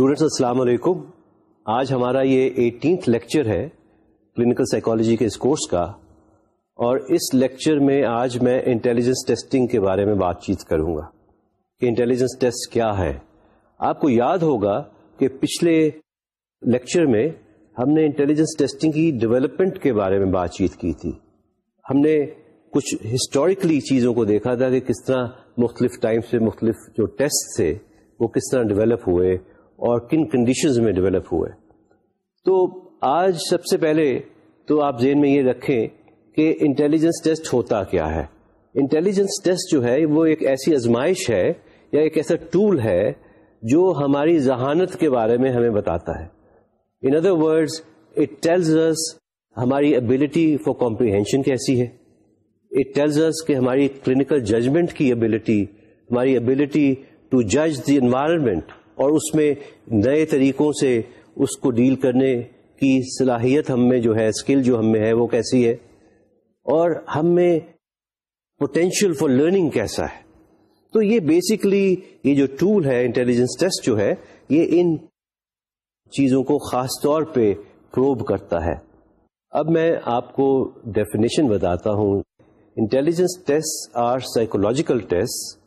Students السلام علیکم آج ہمارا یہ ایٹینتھ لیکچر ہے کلینکل سائیکالوجی کے اس کورس کا اور اس لیکچر میں آج میں انٹیلیجنس ٹیسٹنگ کے بارے میں بات چیت کروں گا کہ انٹیلیجنس ٹیسٹ کیا ہے۔ آپ کو یاد ہوگا کہ پچھلے لیکچر میں ہم نے انٹیلیجنس ٹیسٹنگ کی ڈیولپمنٹ کے بارے میں بات چیت کی تھی۔ ہم نے کچھ ہسٹوریکلی چیزوں کو دیکھا تھا کہ کس طرح مختلف ٹائم سے مختلف جو ٹیسٹ تھے وہ کس طرح ڈیولپ ہوئے۔ اور کن کنڈیشنز میں ڈیولپ ہوئے۔ تو آج سب سے پہلے تو آپ ذہن میں یہ رکھیں کہ انٹیلیجنس ٹیسٹ ہوتا کیا ہے۔ انٹیلیجنس ٹیسٹ جو ہے وہ ایک ایسی ازمائش ہے یا ایک ایسا ٹول ہے جو ہماری ذہانت کے بارے میں ہمیں بتاتا ہے۔ In other words it tells us ہماری ابلٹی فار کمپریہینشن کیسی ہے۔ اٹ ٹیلز اس کہ ہماری کلینکل ججمنٹ کی ابلٹی ہماری ابلٹی ٹو جج دی انوائرمنٹ اور اس میں نئے طریقوں سے اس کو ڈیل کرنے کی صلاحیت ہم میں جو ہے، اسکل جو ہم میں ہے، وہ کیسی ہے؟ اور ہم میں پوٹینشیل فار لرننگ کیسا ہے؟ تو یہ بیسکلی یہ جو ٹول ہے انٹیلیجنس ٹیسٹ جو ہے، یہ ان چیزوں کو خاص طور پہ پروب کرتا ہے۔ اب میں آپ کو ڈیفینیشن بتاتا ہوں۔ Intelligence test or psychological test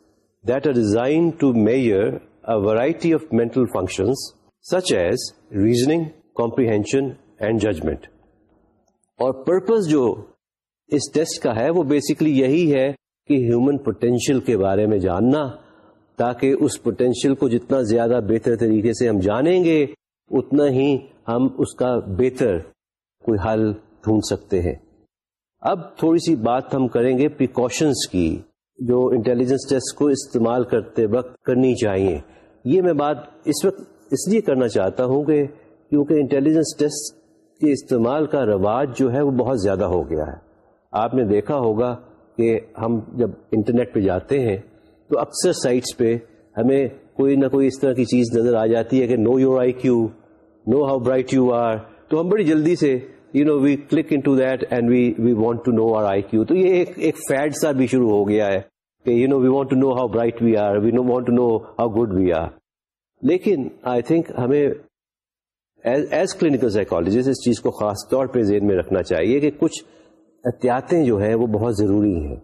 that are designed to measure variety of mental functions such as reasoning comprehension and judgment اور پرپز جو اس ٹیسٹ کا ہے وہ بیسکلی یہی ہے کہ ہیومن پوٹینشیل کے بارے میں جاننا تاکہ اس پوٹینشیل کو جتنا زیادہ بہتر طریقے سے ہم جانیں گے اتنا ہی ہم اس کا بہتر کوئی حل ڈھونڈ سکتے ہیں اب تھوڑی سی بات ہم کریں گے پریکاشنس کی جو انٹیلیجنس ٹیسٹ کو استعمال کرتے وقت کرنی چاہیے یہ میں بات اس وقت اس لیے کرنا چاہتا ہوں کہ کیونکہ انٹیلیجنس ٹیسٹ کے استعمال کا رواج جو ہے وہ بہت زیادہ ہو گیا ہے۔ آپ نے دیکھا ہوگا کہ ہم جب انٹرنیٹ پہ جاتے ہیں تو اکثر سائٹس پہ ہمیں کوئی نہ کوئی اس طرح کی چیز نظر آ جاتی ہے کہ know your I Q know how bright you are تو ہم بڑی جلدی سے you know we click into that and we we want to know our I Q تو یہ ایک فیڈ سا بھی شروع ہو گیا ہے۔ کہ you know we want to know how bright we are we know want to know how good we are لیکن آئی تھنک ہمیں ایز کلینکل سائیکالوجسٹ اس چیز کو خاص طور پہ ذہن میں رکھنا چاہیے کہ کچھ احتیاطیں جو ہیں وہ بہت ضروری ہیں۔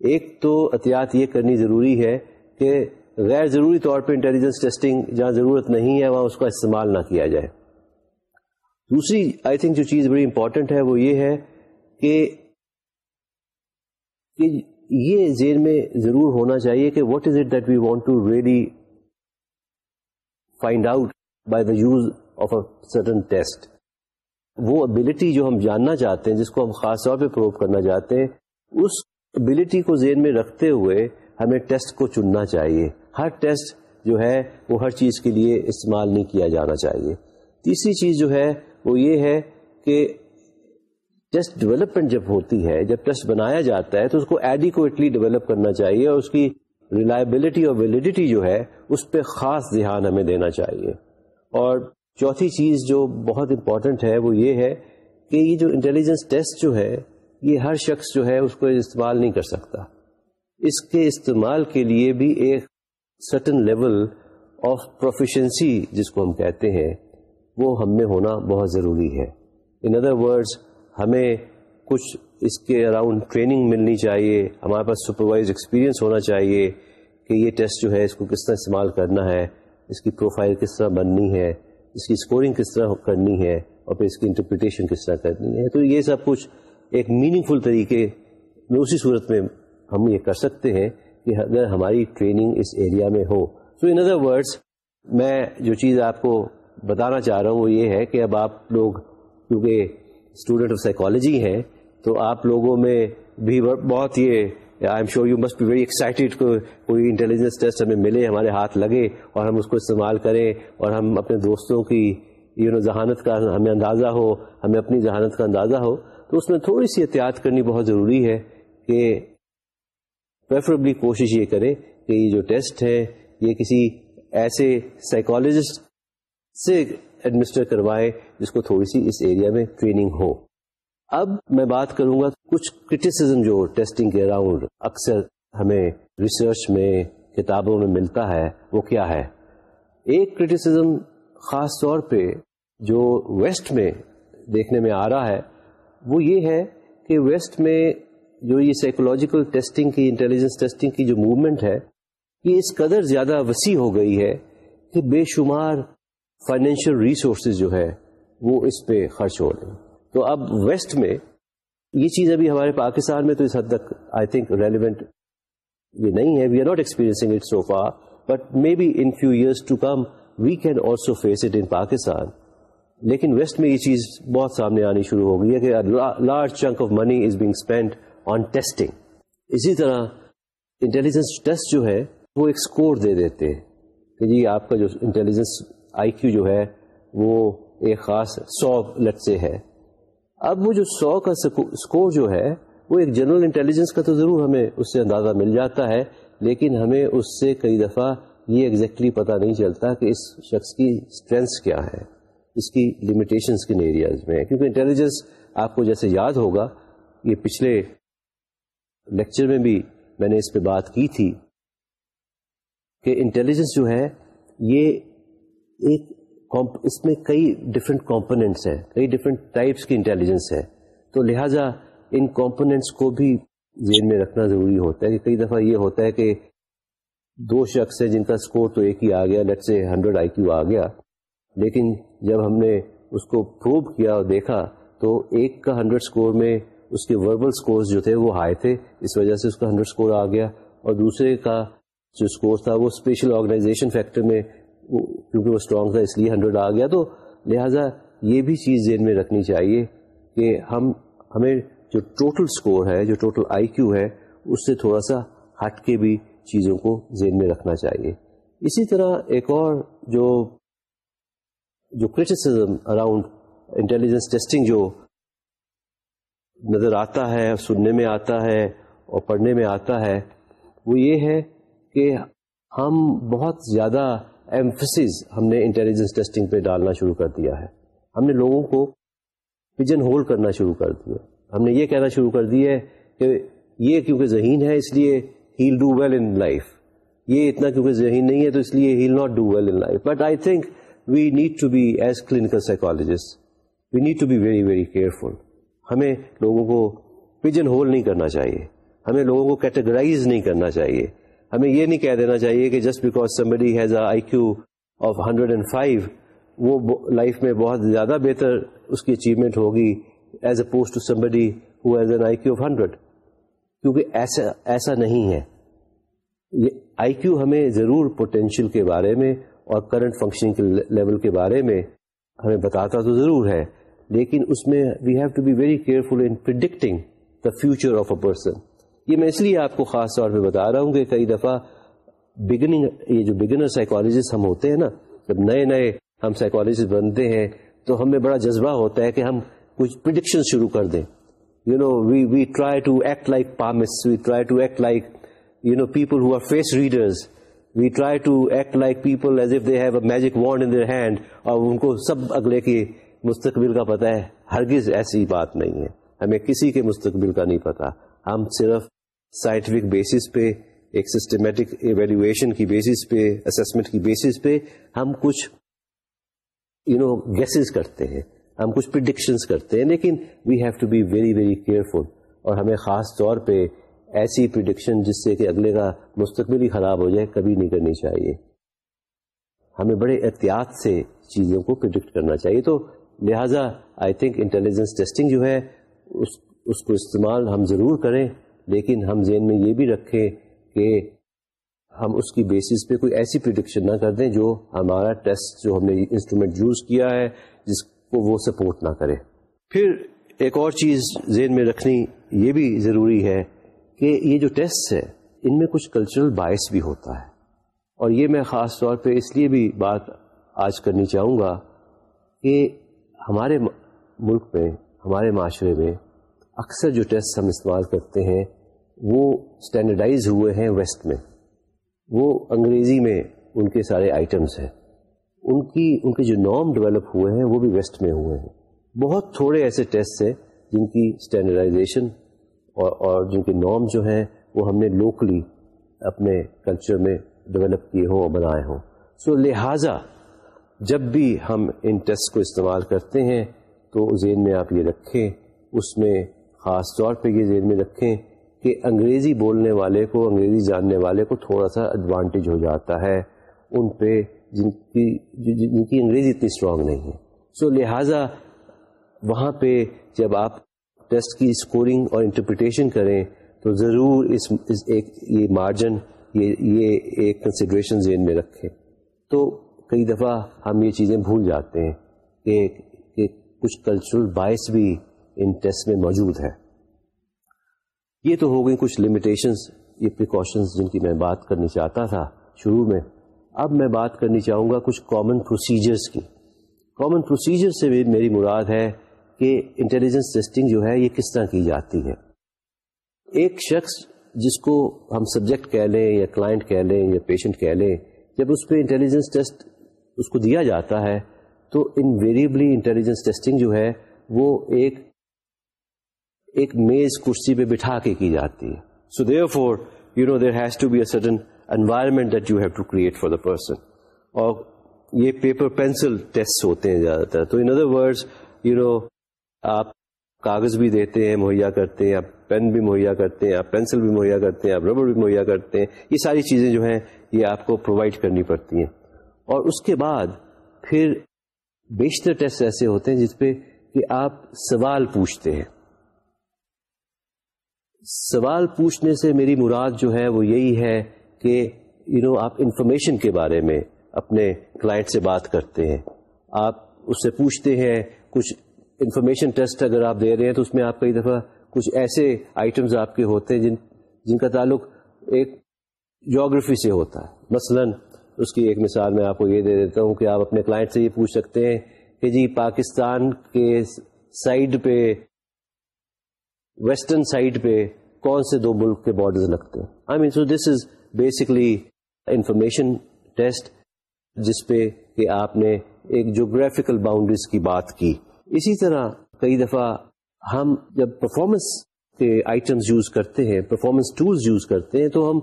ایک تو احتیاط یہ کرنی ضروری ہے کہ غیر ضروری طور پہ انٹیلیجنس ٹیسٹنگ جہاں ضرورت نہیں ہے وہاں اس کا استعمال نہ کیا جائے۔ دوسری آئی تھنک جو چیز بڑی امپورٹنٹ ہے وہ یہ ہے کہ یہ ذہن میں ضرور ہونا چاہیے کہ what is it that we want to really find out by the use of a certain test وہ ابلٹی جو ہم جاننا چاہتے ہیں، جس کو ہم خاص طور پہ پروو کرنا چاہتے ہیں، اس ابلٹی کو ذہن میں رکھتے ہوئے ہمیں ٹیسٹ کو چننا چاہیے۔ ہر ٹیسٹ جو ہے، وہ ہر چیز کے لیے استعمال نہیں کیا جانا چاہیے۔ تیسری چیز جو ہے، وہ یہ ہے کہ ٹیسٹ ڈیولپمنٹ جب ہوتی ہے، جب ٹیسٹ بنایا جاتا ہے، تو اس کو ایڈیکویٹلی ڈیولپ کرنا چاہیے، اور اس کی ریلائبلٹی اور ویلیڈیٹی جو ہے، اس پہ خاص دھیان ہمیں دینا چاہیے۔ اور چوتھی چیز جو بہت امپورٹنٹ ہے، وہ یہ ہے کہ یہ جو انٹیلیجنس ٹیسٹ جو ہے، یہ ہر شخص جو ہے، اس کو استعمال نہیں کر سکتا۔ اس کے استعمال کے لیے بھی ایک سرٹن لیول آف پروفیشنسی جس کو ہم کہتے ہیں، وہ ہم میں ہونا بہت ضروری ہے۔ ان ادر ورڈز ہمیں کچھ اس کے اراؤنڈ ٹریننگ ملنی چاہیے، ہمارے پاس سپروائز ایکسپیرئنس ہونا چاہیے کہ یہ ٹیسٹ جو ہے اس کو کس طرح استعمال کرنا ہے، اس کی پروفائل کس طرح بننی ہے، اس کی اسکورنگ کس طرح کرنی ہے اور پھر اس کی انٹرپریٹیشن کس طرح کرنی ہے۔ تو یہ سب کچھ ایک میننگ فل طریقے میں اسی صورت میں ہم یہ کر سکتے ہیں کہ اگر ہماری ٹریننگ اس ایریا میں ہو۔ سو ان ادر ورڈس میں جو چیز آپ کو بتانا چاہ رہا ہوں وہ یہ ہے کہ اب آپ لوگ، کیونکہ اسٹوڈینٹ آف سائیکالوجی ہیں، تو آپ لوگوں میں بھی بہت یہ I am sure you must be very excited کوئی انٹیلیجنس ٹیسٹ ہمیں ملے، ہمارے ہاتھ لگے اور ہم اس کو استعمال کریں اور ہم اپنے دوستوں کی یو نو ذہانت کا ہمیں اندازہ ہو، ہمیں اپنی ذہانت کا اندازہ ہو۔ تو اس میں تھوڑی سی احتیاط کرنی بہت ضروری ہے کہ پریفریبلی کوشش یہ کریں کہ یہ جو ٹیسٹ ہے یہ کسی ایسے سائیکالوجسٹ سے ایڈمنسٹر کروائے جس کو تھوڑی سی اس ایریا میں ٹریننگ ہو۔ اب میں بات کروں گا کچھ کرٹیسزم جو ٹیسٹنگ کے اراؤنڈ اکثر ہمیں ریسرچ میں، کتابوں میں ملتا ہے، وہ کیا ہے؟ ایک کرٹیسزم خاص طور پہ جو ویسٹ میں دیکھنے میں آ رہا ہے، وہ یہ ہے کہ ویسٹ میں جو یہ سائیکولوجیکل ٹیسٹنگ کی انٹیلیجنس ٹیسٹنگ کی جو موومنٹ ہے، یہ اس قدر زیادہ وسیع ہو گئی ہے کہ بے شمار فائنینشیل ریسورسز جو ہے وہ اس پہ خرچ ہو رہے ہیں۔ تو اب ویسٹ میں یہ چیز ابھی ہمارے پاکستان میں تو اس حد تک آئی تھنک ریلیونٹ یہ نہیں ہے۔ We are not experiencing it so far but may be in few years to come we can also face it in Pakistan لیکن ویسٹ میں یہ چیز بہت سامنے آنی شروع ہو گئی ہے کہ large chunk of money is being spend on testing اسی طرح انٹیلیجنس ٹیسٹ جو ہے، وہ ایک اسکور دے دیتے ہیں کہ جی آپ کا جو انٹیلیجنس آئی کیو جو ہے، وہ ایک خاص سو لٹ سے ہے۔ اب وہ جو سو کا اسکور جو ہے، وہ ایک جنرل انٹیلیجنس کا تو ضرور ہمیں اس سے اندازہ مل جاتا ہے، لیکن ہمیں اس سے کئی دفعہ یہ ایگزیکٹلی پتا نہیں چلتا کہ اس شخص کی اسٹرینتھس کیا ہے، اس کی لمیٹیشنس کن ایریاز میں کیونکہ انٹیلیجنس آپ کو جیسے یاد ہوگا، یہ پچھلے لیکچر میں بھی میں نے اس پہ بات کی تھی کہ انٹیلیجنس جو ہے، یہ ایک اس میں کئی ڈفرینٹ کمپوننٹس ہیں، کئی ڈفرینٹ ٹائپس کی انٹیلیجنس ہے تو لہٰذا ان کمپوننٹس کو بھی ذہن میں رکھنا ضروری ہوتا ہے کہ کئی دفعہ یہ ہوتا ہے کہ دو شخص ہیں جن کا اسکور تو ایک ہی آ گیا لیٹ سے ہنڈریڈ آئی کیو آ گیا۔ لیکن جب ہم نے اس کو پروو کیا اور دیکھا تو ایک کا ہنڈریڈ اسکور میں اس کے وربل اسکورس جو تھے وہ ہائی تھے، اس وجہ سے اس کا ہنڈریڈ اسکور آ گیا۔ اور دوسرے کا جو اسکور تھا وہ اسپیشل آرگنائزیشن فیکٹر میں کیونکہ وہ اسٹرانگ تھا، اس لیے ہنڈریڈ آ گیا۔ تو لہٰذا یہ بھی چیز ذہن میں رکھنی چاہیے کہ ہم، ہمیں جو ٹوٹل اسکور ہے، جو ٹوٹل آئی کیو ہے، اس سے تھوڑا سا ہٹ کے بھی چیزوں کو ذہن میں رکھنا چاہیے۔ اسی طرح ایک اور جو جو کرٹیسزم اراؤنڈ انٹیلیجنس ٹیسٹنگ جو نظر آتا ہے، سننے میں آتا ہے اور پڑھنے میں آتا ہے، وہ یہ ہے کہ ہم بہت زیادہ ایمفسز ہم نے انٹیلیجنس ٹیسٹنگ پہ ڈالنا شروع کر دیا ہے۔ ہم نے لوگوں کو پجن ہولڈ کرنا شروع کر دیا۔ ہم نے یہ کہنا شروع کر دیا ہے کہ یہ کیونکہ ذہین ہے، اس لیے he'll do well in life یہ اتنا کیونکہ ذہین نہیں ہے تو اس لیے he'll not do well in life but I think we need to be as clinical psychologist we need to be very very careful ہمیں لوگوں کو پجن ہول نہیں کرنا چاہیے۔ ہمیں لوگوں کو کیٹیگرائز نہیں کرنا چاہیے۔ ہمیں یہ نہیں کہہ دینا چاہیے کہ just because somebody has a I Q of hundred and five وہ لائف میں بہت زیادہ بہتر اس کی اچیومنٹ ہوگی as opposed to somebody who an I Q of hundred کیونکہ ایسا ایسا نہیں ہے. یہ آئی کیو ہمیں ضرور پوٹینشیل کے بارے میں اور کرنٹ فنکشننگ کے لیول کے بارے میں ہمیں بتاتا تو ضرور ہے. لیکن اس میں we have to be very careful in predicting the future of a person یہ میں اس لیے آپ کو خاص طور پہ بتا رہا ہوں کہ کئی دفعہ بگننگ یہ جو بگنر سائیکالوجسٹ ہم ہوتے ہیں نا، جب نئے نئے ہم سائیکالوجسٹ بنتے ہیں، تو ہمیں بڑا جذبہ ہوتا ہے کہ ہم کچھ پرڈکشن شروع کر دیں۔ You know we we try to act like palmists we try to act like you know people who are face readers we try to act like people as if they have a magic wand in their hand اور ان کو سب اگلے کی مستقبل کا پتہ ہے۔ ہرگز ایسی بات نہیں ہے۔ ہمیں کسی کے مستقبل کا نہیں پتا ہم صرف سائنٹیفک بیسس پہ، ایک سسٹمیٹک ایویلویشن کی بیسس پہ اسسمنٹ کی بیسس پہ ہم کچھ یو نو گیسز کرتے ہیں، ہم کچھ پرڈکشنز کرتے ہیں، لیکن we have to be very very careful اور ہمیں خاص طور پہ ایسی پرڈکشن جس سے کہ اگلے کا مستقبل ہی خراب ہو جائے، کبھی نہیں کرنی چاہیے۔ ہمیں بڑے احتیاط سے چیزوں کو پرڈکٹ کرنا چاہیے۔ تو لہٰذا آئی تھنک انٹیلیجنس ٹیسٹنگ جو ہے، اس اس کو استعمال ہم ضرور کریں۔ لیکن ہم ذہن میں یہ بھی رکھیں کہ ہم اس کی بیسس پہ کوئی ایسی پرڈکشن نہ کر دیں جو ہمارا ٹیسٹ جو ہم نے انسٹرومنٹ یوز کیا ہے، جس کو وہ سپورٹ نہ کرے۔ پھر ایک اور چیز ذہن میں رکھنی یہ بھی ضروری ہے کہ یہ جو ٹیسٹ ہے، ان میں کچھ کلچرل باعث بھی ہوتا ہے۔ اور یہ میں خاص طور پہ اس لیے بھی بات آج کرنی چاہوں گا کہ ہمارے ملک میں، ہمارے معاشرے میں اکثر جو ٹیسٹ ہم استعمال کرتے ہیں وہ اسٹینڈرڈائز ہوئے ہیں ویسٹ میں۔ وہ انگریزی میں ان کے سارے آئٹمس ہیں۔ ان کی ان کے جو نارم ڈیولپ ہوئے ہیں وہ بھی ویسٹ میں ہوئے ہیں۔ بہت تھوڑے ایسے ٹیسٹ ہیں جن کی اسٹینڈرڈائزیشن اور اور جن کے نارم جو ہیں وہ ہم نے لوکلی اپنے کلچر میں ڈیولپ کیے ہوں اور بنائے ہوں۔ سو so, لہٰذا جب بھی ہم ان ٹیسٹ کو استعمال کرتے ہیں تو ذہن میں آپ یہ رکھیں اس میں خاص طور پہ یہ ذہن میں رکھیں کہ انگریزی بولنے والے کو انگریزی جاننے والے کو تھوڑا سا ایڈوانٹیج ہو جاتا ہے ان پہ جن کی جن کی انگریزی اتنی اسٹرانگ نہیں ہے۔ سو so, لہٰذا وہاں پہ جب آپ ٹیسٹ کی اسکورنگ اور انٹرپریٹیشن کریں تو ضرور اس, اس ایک یہ مارجن یہ یہ ایک کنسیڈریشن ذہن میں رکھیں۔ تو کئی دفعہ ہم یہ چیزیں بھول جاتے ہیں کہ, کہ کچھ کلچرل باعث بھی ان ٹیسٹ میں موجود ہے یہ تو ہو گئی کچھ لمیٹیشنز یہ پریکاشنز جن کی میں بات کرنی چاہتا تھا شروع میں۔ اب میں بات کرنی چاہوں گا کچھ کامن پروسیجرز کی۔ کامن پروسیجر سے بھی میری مراد ہے کہ انٹیلیجنس ٹیسٹنگ جو ہے، یہ کس طرح کی جاتی ہے۔ ایک شخص جس کو ہم سبجیکٹ کہہ لیں یا کلائنٹ کہہ لیں یا پیشنٹ کہہ لیں، جب اس پہ انٹیلیجنس ٹیسٹ اس کو دیا جاتا ہے، تو انویریبلی انٹیلیجنس ٹیسٹنگ جو ہے، وہ ایک ایک میز کرسی پہ بٹھا کے کی جاتی ہے۔ So therefore you know there has to be a sudden environment that you have to create for the person اور یہ پیپر پینسل ٹیسٹ ہوتے ہیں زیادہ تر۔ تو in other word you know آپ کاغذ بھی دیتے ہیں، مہیا کرتے ہیں، آپ پین بھی مہیا کرتے ہیں، آپ پینسل بھی مہیا کرتے ہیں، آپ ربڑ بھی مہیا کرتے ہیں۔ یہ ساری چیزیں جو ہیں، یہ آپ کو پرووائڈ کرنی پڑتی ہیں۔ اور اس کے بعد پھر بیشتر ٹیسٹ ایسے ہوتے ہیں جس پہ کہ آپ سوال پوچھتے ہیں۔ سوال پوچھنے سے میری مراد جو ہے وہ یہی ہے کہ یو you نو know, آپ انفارمیشن کے بارے میں اپنے کلائنٹ سے بات کرتے ہیں۔ آپ اس سے پوچھتے ہیں کچھ انفارمیشن ٹیسٹ اگر آپ دے رہے ہیں تو اس میں آپ کئی دفعہ کچھ ایسے آئٹمز آپ کے ہوتے ہیں جن جن کا تعلق ایک جاگرفی سے ہوتا ہے۔ مثلا اس کی ایک مثال میں آپ کو یہ دے دیتا ہوں کہ آپ اپنے کلائنٹ سے یہ پوچھ سکتے ہیں کہ جی پاکستان کے سائڈ پہ ویسٹرن سائڈ پہ کون سے دو ملک کے بارڈرز لگتے ہیں؟ I mean so this is basically information test جس پہ کہ آپ نے ایک جوگرافیکل باؤنڈریز کی بات کی۔ اسی طرح کئی دفعہ ہم جب پرفارمنس کے آئٹمس یوز کرتے ہیں پرفارمنس ٹولس یوز کرتے ہیں، تو ہم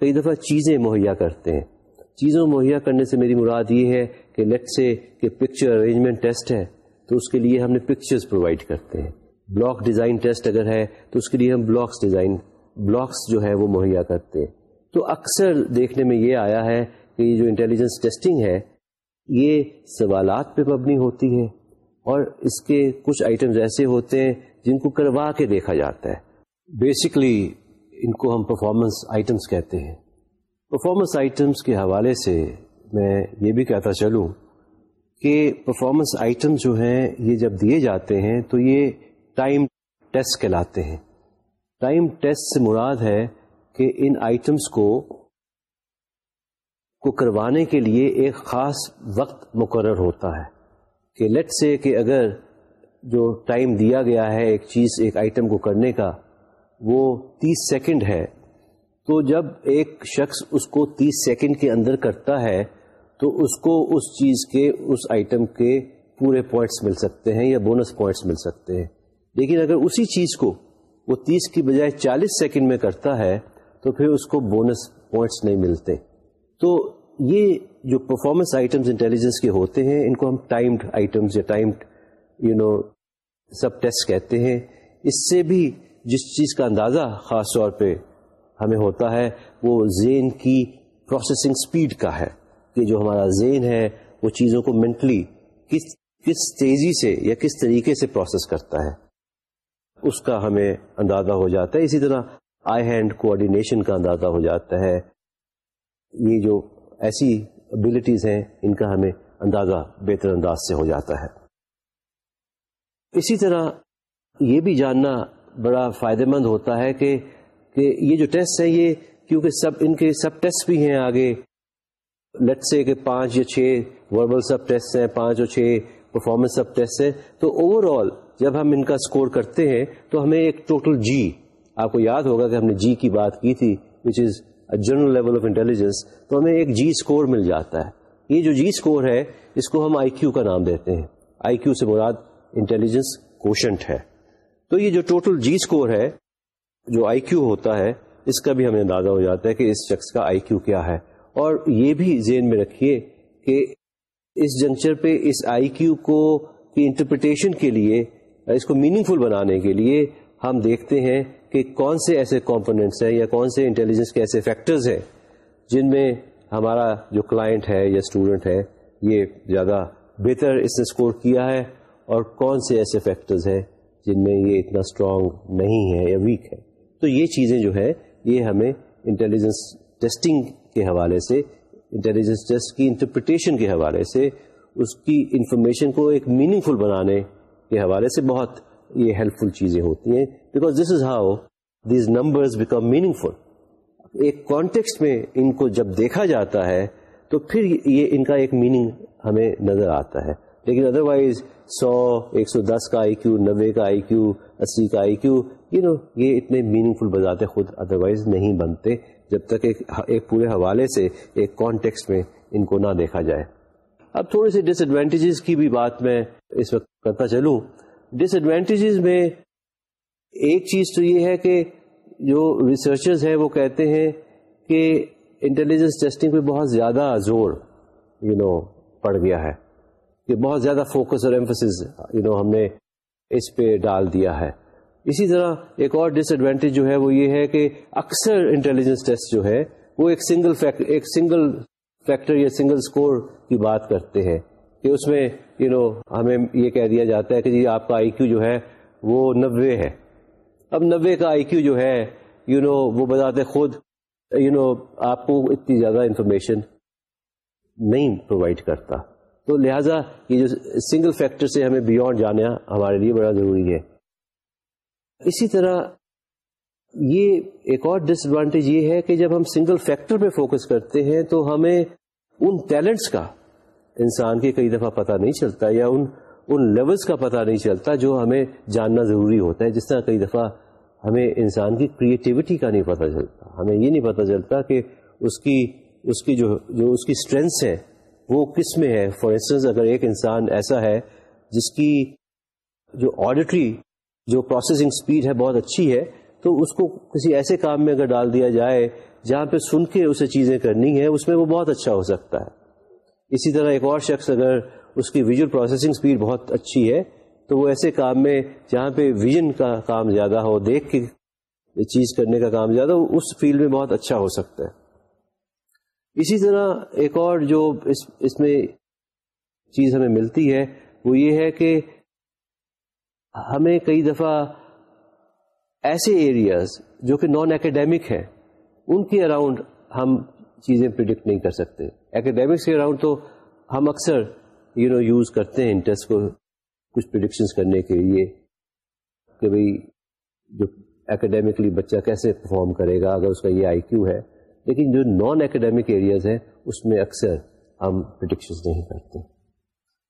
کئی دفعہ چیزیں مہیا کرتے ہیں۔ چیزوں مہیا کرنے سے میری مراد یہ ہے کہ لیٹ سے کہ پکچر ارینجمنٹ ٹیسٹ ہے، تو اس کے لیے ہم نے پکچرز پرووائڈ کرتے ہیں۔ بلاک ڈیزائن ٹیسٹ اگر ہے تو اس کے لیے ہم بلاکس ڈیزائن، بلاکس جو ہے وہ مہیا کرتے ہیں۔ تو اکثر دیکھنے میں یہ آیا ہے کہ یہ جو انٹیلیجنس ٹیسٹنگ ہے، یہ سوالات پہ مبنی ہوتی ہے اور اس کے کچھ آئٹمز ایسے ہوتے ہیں جن کو کروا کے دیکھا جاتا ہے۔ بیسکلی ان کو ہم پرفارمنس آئٹمس کہتے ہیں۔ پرفارمنس آئٹمس کے حوالے سے میں یہ بھی کہتا چلوں کہ پرفارمنس آئٹم جو ہیں، یہ جب دیے جاتے ہیں تو یہ ٹائم ٹیسٹ کہلاتے ہیں۔ ٹائم ٹیسٹ سے مراد ہے کہ ان آئٹمس کو کو کروانے کے لیے ایک خاص وقت مقرر ہوتا ہے کہ لیٹ سے کہ اگر جو ٹائم دیا گیا ہے ایک چیز، ایک آئٹم کو کرنے کا، وہ تیس سیکنڈ ہے۔ تو جب ایک شخص اس کو تیس سیکنڈ کے اندر کرتا ہے، تو اس کو اس چیز کے، اس آئٹم کے پورے پوائنٹس مل سکتے ہیں یا بونس پوائنٹس مل سکتے ہیں۔ لیکن اگر اسی چیز کو وہ تیس کی بجائے چالیس سیکنڈ میں کرتا ہے، تو پھر اس کو بونس پوائنٹس نہیں ملتے۔ تو یہ جو پرفارمنس آئٹمس انٹیلیجنس کے ہوتے ہیں، ان کو ہم ٹائمڈ آئٹمس یا timed you know subtest کہتے ہیں۔ اس سے بھی جس چیز کا اندازہ خاص طور پہ ہمیں ہوتا ہے، وہ زین کی پروسیسنگ سپیڈ کا ہے۔ کہ جو ہمارا زین ہے، وہ چیزوں کو مینٹلی کس کس تیزی سے یا کس طریقے سے پروسیس کرتا ہے۔ اس کا ہمیں اندازہ ہو جاتا ہے۔ اسی طرح آئی ہینڈ کوآڈینیشن کا اندازہ ہو جاتا ہے۔ یہ جو ایسی ابلیٹیز ہیں، ان کا ہمیں اندازہ بہتر انداز سے ہو جاتا ہے۔ اسی طرح یہ بھی جاننا بڑا فائدہ مند ہوتا ہے کہ کہ یہ جو ٹیسٹ ہیں، یہ کیونکہ سب، ان کے سب ٹیسٹ بھی ہیں آگے۔ لٹ سے کہ پانچ یا چھ وربل سب ٹیسٹ ہیں، پانچ اور چھ پرفارمنس سب ٹیسٹ ہیں۔ تو اوور آل جب ہم ان کا اسکور کرتے ہیں تو ہمیں ایک ٹوٹل جی آپ کو یاد ہوگا کہ ہم نے جی کی بات کی تھی which is general level of intelligence تو ہمیں ایک جی اسکور مل جاتا ہے۔ یہ جو جی اسکور ہے، اس کو ہم آئی کیو کا نام دیتے ہیں۔ آئی کیو سے مراد انٹیلیجنس کوشنٹ ہے۔ تو یہ جو ٹوٹل جی اسکور ہے، جو آئی کیو ہوتا ہے، اس کا بھی ہمیں اندازہ ہو جاتا ہے کہ اس شخص کا آئی کیو کیا ہے۔ اور یہ بھی ذہن میں رکھیے کہ اس جنکچر پہ اس آئی کیو کو کی انٹرپریٹیشن کے لیے اس کو میننگ فل بنانے کے لیے ہم دیکھتے ہیں کہ کون سے ایسے کمپوننٹس ہیں یا کون سے انٹیلیجنس کے ایسے فیکٹرز ہیں جن میں ہمارا جو کلائنٹ ہے یا اسٹوڈنٹ ہے، یہ زیادہ بہتر اس نے اسکور کیا ہے اور کون سے ایسے فیکٹرز ہیں جن میں یہ اتنا اسٹرانگ نہیں ہے یا ویک ہے۔ تو یہ چیزیں جو ہے یہ ہمیں انٹیلیجنس ٹیسٹنگ کے حوالے سے انٹیلیجنس ٹیسٹ کی انٹرپریٹیشن کے حوالے سے، اس کی انفارمیشن کو ایک میننگ فل بنانے کے حوالے سے بہت یہ ہیلپ فل چیزیں ہوتی ہیں. Because this is how these numbers become meaningful ایک کانٹیکسٹ میں ان کو جب دیکھا جاتا ہے تو پھر یہ ان کا ایک میننگ ہمیں نظر آتا ہے. لیکن ادر وائز سو، ایک سو دس کا آئی کیو نبے کا آئی کیو اسی کا آئی کیو یو نو یہ اتنے میننگ فل بجاتے خود ادر وائز نہیں بنتے جب تک ایک ایک پورے حوالے سے، ایک کانٹیکس میں ان کو نہ دیکھا جائے. اب تھوڑے سے ڈس ایڈوانٹیجز کی بھی بات میں اس وقت کرتا چلوں۔ ڈس ایڈوانٹیجز میں ایک چیز تو یہ ہے کہ جو ریسرچرز ہیں وہ کہتے ہیں کہ انٹیلیجنس ٹیسٹنگ پہ بہت زیادہ زور یو نو پڑ گیا ہے۔ کہ بہت زیادہ فوکس اور ایمفسز یو نو ہم نے اس پہ ڈال دیا ہے۔ اسی طرح ایک اور ڈس ایڈوانٹیج جو ہے وہ یہ ہے کہ اکثر انٹیلیجنس ٹیسٹ جو ہے وہ ایک سنگل فیکٹ ایک سنگل فیکٹر یا سنگل اسکور کی بات کرتے ہیں کہ اس میں یو you نو know, ہمیں یہ کہہ دیا جاتا ہے کہ جی آپ کا آئی کیو جو ہے وہ نوے ہے۔ اب نوے کا آئی کیو جو ہے یو you نو know, وہ بتاتے خود یو you نو know, آپ کو اتنی زیادہ انفارمیشن نہیں پرووائڈ کرتا۔ تو لہذا یہ جو سنگل فیکٹر سے ہمیں بیونڈ جانا ہمارے لیے بڑا ضروری ہے۔ اسی طرح یہ ایک اور ڈس ایڈوانٹیج یہ ہے کہ جب ہم سنگل فیکٹر پہ فوکس کرتے ہیں تو ہمیں ان ٹیلنٹس کا انسان کے کئی دفعہ پتہ نہیں چلتا یا ان ان لیولس کا پتہ نہیں چلتا جو ہمیں جاننا ضروری ہوتا ہے، جس طرح کئی دفعہ ہمیں انسان کی کریٹیوٹی کا نہیں پتہ چلتا۔ ہمیں یہ نہیں پتہ چلتا کہ اس کی اس کی جو جو اس کی اسٹرینگس ہے وہ کس میں ہے۔ فار انسٹنس اگر ایک انسان ایسا ہے جس کی جو آڈیٹری جو پروسیسنگ اسپیڈ ہے بہت اچھی ہے، تو اس کو کسی ایسے کام میں اگر ڈال دیا جائے جہاں پہ سن کے اسے چیزیں کرنی ہے اس میں وہ بہت اچھا ہو سکتا ہے۔ اسی طرح ایک اور شخص اگر اس کی ویژل پروسیسنگ اسپیڈ بہت اچھی ہے، تو وہ ایسے کام میں جہاں پہ ویژن کا کام زیادہ ہو، دیکھ کے چیز کرنے کا کام زیادہ ہو، اس فیلڈ میں بہت اچھا ہو سکتا ہے۔ اسی طرح ایک اور جو اس اس میں چیز ہمیں ملتی ہے، وہ یہ ہے کہ ہمیں کئی دفعہ ایسے ایریاز جو کہ نان اکیڈیمک ہیں ان کے اراؤنڈ ہم چیزیں پرڈکٹ نہیں کر سکتے۔ اکیڈیمکس کے اراؤنڈ تو ہم اکثر یو نو یوز کرتے ہیں انٹرسٹ کو کچھ پرڈکشنس کرنے کے لیے کہ بھائی جو اکیڈیمکلی بچہ کیسے پرفارم کرے گا اگر اس کا یہ آئی کیو ہے۔ لیکن جو نان اکیڈیمک ایریاز ہیں اس میں اکثر ہم پرڈکشنس نہیں کرتے۔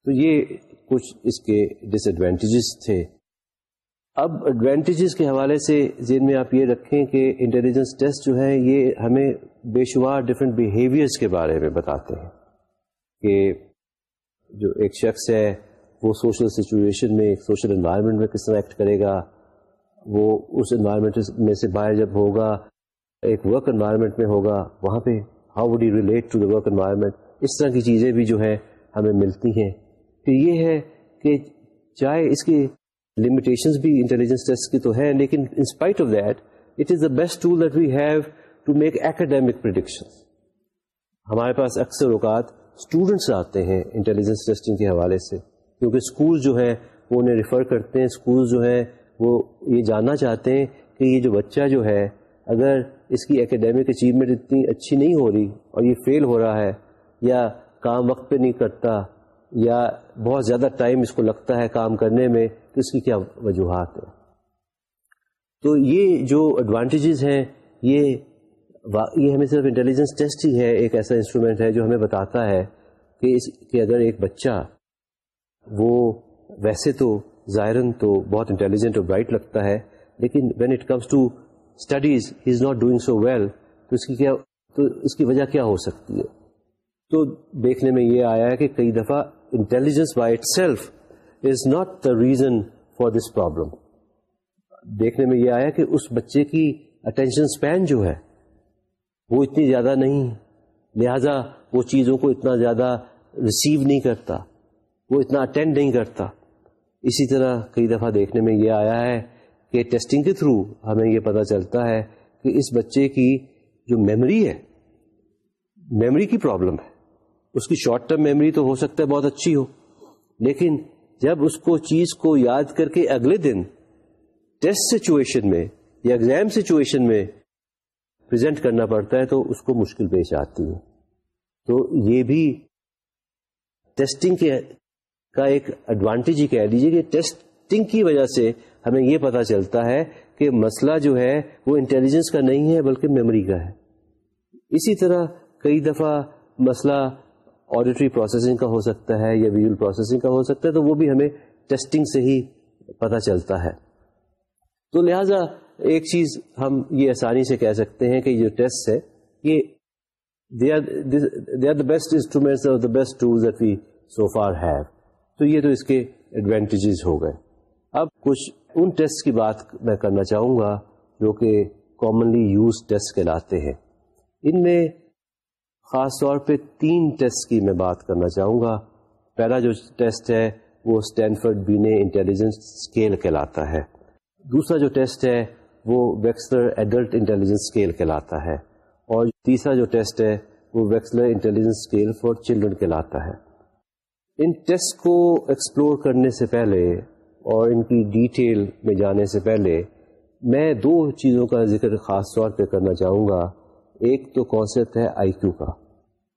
تو یہ کچھ اس کے ڈس ایڈوانٹیجز تھے۔ اب ایڈوانٹیجز کے حوالے سے ذہن میں آپ یہ رکھیں کہ انٹیلیجنس ٹیسٹ جو ہے یہ ہمیں بے شمار ڈفرینٹ بیہیویئرس کے بارے میں بتاتے ہیں کہ جو ایک شخص ہے، وہ سوشل سچویشن میں، ایک سوشل انوائرمنٹ میں کس طرح ایکٹ کرے گا، وہ اس انوائرمنٹ میں سے باہر جب ہوگا، ایک ورک انوائرمنٹ میں ہوگا، وہاں پہ how would you relate to the work environment اس طرح کی چیزیں بھی جو ہے ہمیں ملتی ہیں۔ پھر یہ ہے کہ چاہے اس کی لمیٹیشنز بھی انٹیلیجنس ٹیسٹ کی تو ہے لیکن in spite of that it is the best tool that we have to make academic prediction ہمارے پاس اکثر اوقات اسٹوڈنٹس آتے ہیں انٹیلیجنس ٹیسٹنگ کے حوالے سے، کیونکہ اسکول جو ہے وہ انہیں ریفر کرتے ہیں اسکول جو ہے وہ یہ جاننا چاہتے ہیں کہ یہ جو بچہ جو ہے، اگر اس کی اکیڈیمک اچیومنٹ اتنی اچھی نہیں ہو رہی اور یہ فیل ہو رہا ہے یا کام وقت پہ نہیں کرتا یا بہت زیادہ ٹائم اس کو لگتا ہے کام کرنے میں تو اس کی کیا وجوہات ہیں؟ تو یہ جو ایڈوانٹیجز ہیں، یہ یہ ہمیں صرف انٹیلیجنس ٹیسٹ ہی ہے، ایک ایسا انسٹرومنٹ ہے جو ہمیں بتاتا ہے کہ اس، کہ اگر ایک بچہ وہ ویسے تو ظاہراً تو بہت انٹیلیجنٹ اور برائٹ لگتا ہے، لیکن when it comes to studies he is not doing so well تو اس کی کیا، تو اس کی وجہ کیا ہو سکتی ہے؟ تو دیکھنے میں یہ آیا ہے کہ کئی دفعہ intelligence by itself is not the reason for this problem دیکھنے میں یہ آیا کہ اس بچے کی اٹینشن اسپین جو ہے، وہ اتنی زیادہ نہیں لہذا وہ چیزوں کو اتنا زیادہ ریسیو نہیں کرتا، وہ اتنا اٹینڈ نہیں کرتا۔ اسی طرح کئی دفعہ دیکھنے میں یہ آیا ہے کہ ٹیسٹنگ کے تھرو ہمیں یہ پتا چلتا ہے کہ اس بچے کی جو میموری ہے میموری کی پرابلم ہے۔ اس کی شارٹ ٹرم میموری تو ہو سکتا ہے بہت اچھی ہو، لیکن جب اس کو چیز کو یاد کر کے اگلے دن ٹیسٹ سچویشن میں یا ایگزام سچویشن میں پرزینٹ کرنا پڑتا ہے تو اس کو مشکل پیش آتی ہے۔ تو یہ بھی ٹیسٹنگ کے کا ایک ایڈوانٹیج ہی کہہ لیجیے کہ ٹیسٹنگ کی وجہ سے ہمیں یہ پتا چلتا ہے کہ مسئلہ جو ہے وہ انٹیلیجنس کا نہیں ہے بلکہ میموری کا ہے۔ اسی طرح کئی دفعہ مسئلہ آڈیٹری پروسیسنگ کا ہو سکتا ہے یا ویژل پروسیسنگ کا ہو سکتا ہے، تو وہ بھی ہمیں ٹیسٹنگ سے ہی پتا چلتا ہے۔ تو لہذا ایک چیز ہم یہ آسانی سے کہہ سکتے ہیں کہ جو ٹیسٹ ہے، یہ they are the best instruments اور the best tools that we so far have تو یہ تو اس کے ایڈوانٹیجز ہو گئے۔ اب کچھ ان ٹیسٹ کی بات میں کرنا چاہوں گا جو کہ کامنلی یوز ٹیسٹ کہلاتے ہیں۔ ان میں خاص طور پہ تین ٹیسٹ کی میں بات کرنا چاہوں گا۔ پہلا جو ٹیسٹ ہے، وہ اسٹینفرڈ بینے انٹیلیجنس اسکیل کہلاتا ہے۔ دوسرا جو ٹیسٹ ہے، وہ ویکسلر ایڈلٹ انٹیلیجنس اسکیل کہلاتا ہے۔ اور تیسرا جو ٹیسٹ ہے، وہ Wechsler intelligence scale for children کہلاتا ہے۔ ان ٹیسٹ کو ایکسپلور کرنے سے پہلے اور ان کی ڈیٹیل میں جانے سے پہلے، میں دو چیزوں کا ذکر خاص طور پہ کرنا چاہوں گا۔ ایک تو کانسیپٹ ہے آئی کیو کا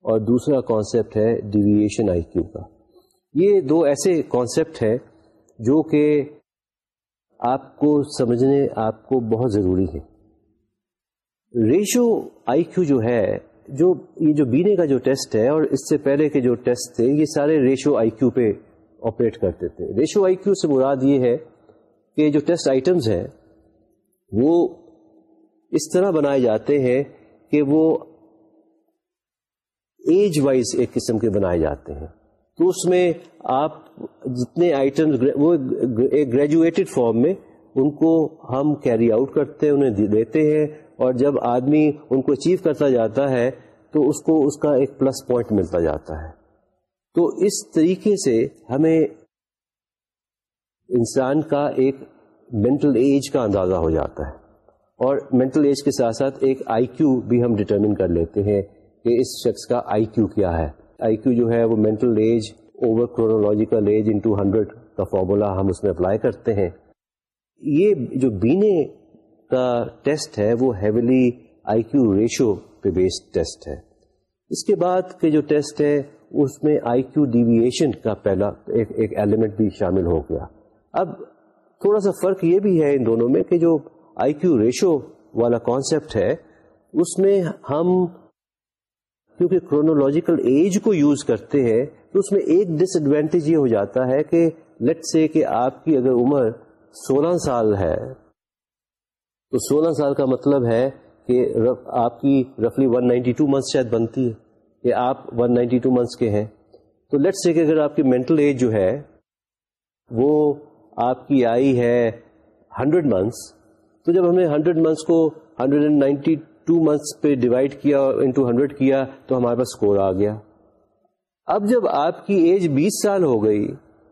اور دوسرا کانسیپٹ ہے ڈیویشن آئی کیو کا۔ یہ دو ایسے کانسیپٹ ہیں جو کہ آپ کو سمجھنے آپ کو بہت ضروری ہے ریشو آئی کیو جو ہے، جو یہ جو بینے کا جو ٹیسٹ ہے اور اس سے پہلے کے جو ٹیسٹ تھے، یہ سارے ریشو آئی کیو پہ آپریٹ کرتے تھے۔ ریشو آئی کیو سے مراد یہ ہے کہ جو ٹیسٹ آئٹمس ہیں، وہ اس طرح بنائے جاتے ہیں کہ وہ ایج وائز ایک قسم کے بنائے جاتے ہیں۔ تو اس میں آپ جتنے آئٹم وہ ایک گریجویٹڈ فارم میں ان کو ہم کیری آؤٹ کرتے ہیں، انہیں دیتے ہیں اور جب آدمی ان کو اچیو کرتا جاتا ہے تو اس کو اس کا ایک پلس پوائنٹ ملتا جاتا ہے۔ تو اس طریقے سے ہمیں انسان کا ایک مینٹل ایج کا اندازہ ہو جاتا ہے۔ اور مینٹل ایج کے ساتھ ساتھ ایک آئی کیو بھی ہم ڈٹرمن کر لیتے ہیں کہ اس شخص کا آئی کیو کیا ہے۔ آئی کیو جو ہے وہ mental age over chronological age into hundred کا فارمولا ہم اس میں اپلائی کرتے ہیں۔ یہ جو بینے کا ٹیسٹ ہے وہ ہیویلی آئی کیو ریشو پہ بیسڈ ٹیسٹ ہے۔ اس کے بعد کے جو ٹیسٹ ہے اس میں آئی کیو ڈیویشن کا پہلا ایک ایک ایلیمنٹ بھی شامل ہو گیا۔ اب تھوڑا سا فرق یہ بھی ہے ان دونوں میں کہ جو آئی کیو ریشو والا کانسیپٹ ہے، اس میں ہم کیونکہ کرونالوجیکل ایج کو یوز کرتے ہیں، تو اس میں ایک ڈس ایڈوانٹیج یہ ہو جاتا ہے کہ لیٹ سے کہ آپ کی اگر عمر سولہ سال ہے، تو سولہ سال کا مطلب ہے کہ آپ کی رفلی 192 منتھس شاید بنتی ہے، کہ آپ 192 منتھس کے ہیں۔ تو لیٹ سے کہ اگر آپ کی مینٹل ایج جو ہے، وہ آپ کی آئی ہے 100 منتھس تو جب ہمیں 100 منتھس کو 192 ٹو منتھس پہ ڈیوائڈ کیا انٹو ہنڈریڈ کیا تو ہمارے پاس اسکور آ گیا۔ اب جب آپ کی ایج بیس سال ہو گئی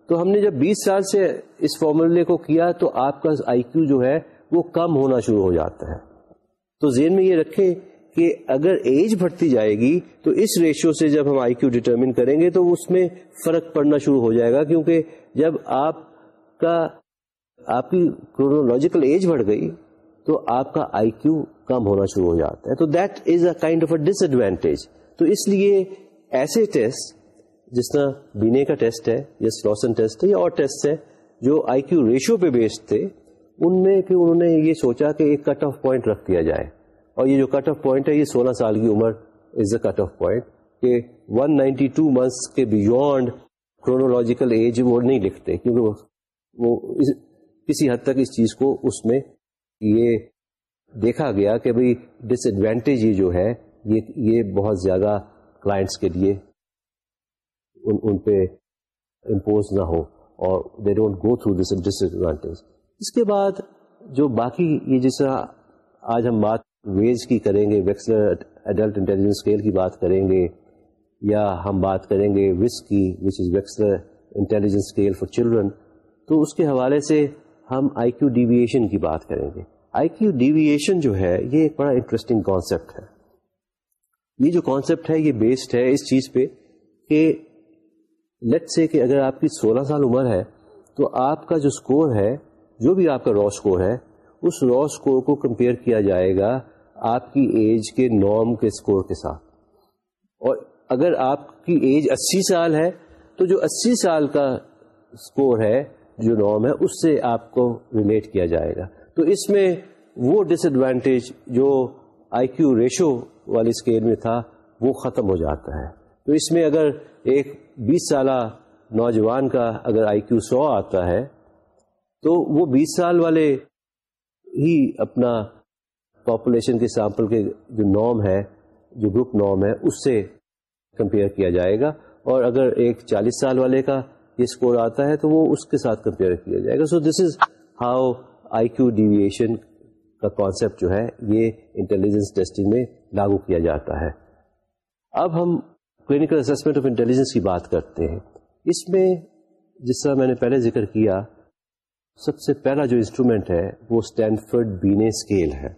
تو ہم نے جب بیس سال سے اس فارمولے کو کیا تو آپ کا آئی کیو جو ہے وہ کم ہونا شروع ہو جاتا ہے۔ تو ذہن میں یہ رکھیں کہ اگر ایج بڑھتی جائے گی تو اس ریشو سے جب ہم آئی کیو ڈیٹرمن کریں گے تو اس میں فرق پڑنا شروع ہو جائے گا کیونکہ جب آپ کا آپ کی کرونالوجیکل ایج بڑھ گئی تو آپ کا آئی کیو کم ہونا شروع ہو جاتا ہے۔ تو that is a kind of a disadvantage تو اس لیے ایسے ٹیسٹ جس طرح بینے کا ٹیسٹ ہے یا سلوسن ٹیسٹ ہے یا اور ٹیسٹ ہے جو آئی کیو ریشو پہ بیسڈ تھے، ان میں پھر انہوں نے یہ سوچا کہ ایک کٹ آف پوائنٹ رکھ دیا جائے۔ اور یہ جو کٹ آف پوائنٹ ہے، یہ سولہ سال کی عمر is a cut off point کہ 192 منتھس کے بیونڈ کرونولوجیکل ایج وہ نہیں لکھتے، کیونکہ وہ کسی حد تک اس چیز کو اس میں یہ دیکھا گیا کہ بھائی ڈس ایڈوانٹیج یہ جو ہے، یہ یہ بہت زیادہ کلائنٹس کے لیے ان ان پہ امپوز نہ ہو اور they don't go through this disadvantage اس کے بعد جو باقی یہ جس طرح آج ہم بات ویز کی کریں گے ویکسلر ایڈلٹ انٹیلیجنس اسکیل کی بات کریں گے یا ہم بات کریں گے وس کی which is Wechsler intelligence scale for children تو اس کے حوالے سے ہم آئی کیو ڈیویشن کی بات کریں گے۔ آئی کیو ڈیویشن جو ہے، یہ ایک بڑا انٹرسٹنگ کانسیپٹ ہے۔ یہ جو کانسیپٹ ہے، یہ بیسڈ ہے اس چیز پہ کہ لیٹ سے کہ اگر آپ کی سولہ سال عمر ہے، تو آپ کا جو اسکور ہے، جو بھی آپ کا رو اسکور ہے، اس رو اسکور کو کمپیئر کیا جائے گا آپ کی ایج کے نارم کے اسکور کے ساتھ۔ اور اگر آپ کی ایج اسی سال ہے، تو جو اسی سال کا اسکور ہے جو نارم ہے، اس سے آپ کو ریلیٹ کیا جائے گا۔ تو اس میں وہ ڈس ایڈوانٹیج جو آئی کیو ریشو والی اسکیل میں تھا، وہ ختم ہو جاتا ہے۔ تو اس میں اگر ایک بیس سالہ نوجوان کا اگر آئی کیو سو آتا ہے، تو وہ بیس سال والے ہی اپنا پاپولیشن کے سیمپل کے جو نارم ہے، جو گروپ نارم ہے، اس سے کمپیئر کیا جائے گا۔ اور اگر ایک چالیس سال والے کا یہ اسکور آتا ہے تو وہ اس کے ساتھ کمپیئر کیا جائے گا. So this is how I Q deviation کا کانسیپٹ جو ہے یہ انٹیلیجنس ٹیسٹنگ میں لاگو کیا جاتا ہے. اب ہم کلینکل اسسمنٹ آف انٹیلیجنس کی بات کرتے ہیں. اس میں جس طرح میں نے پہلے ذکر کیا، سب سے پہلا جو انسٹرومینٹ ہے وہ اسٹینفرڈ بینے اسکیل ہے.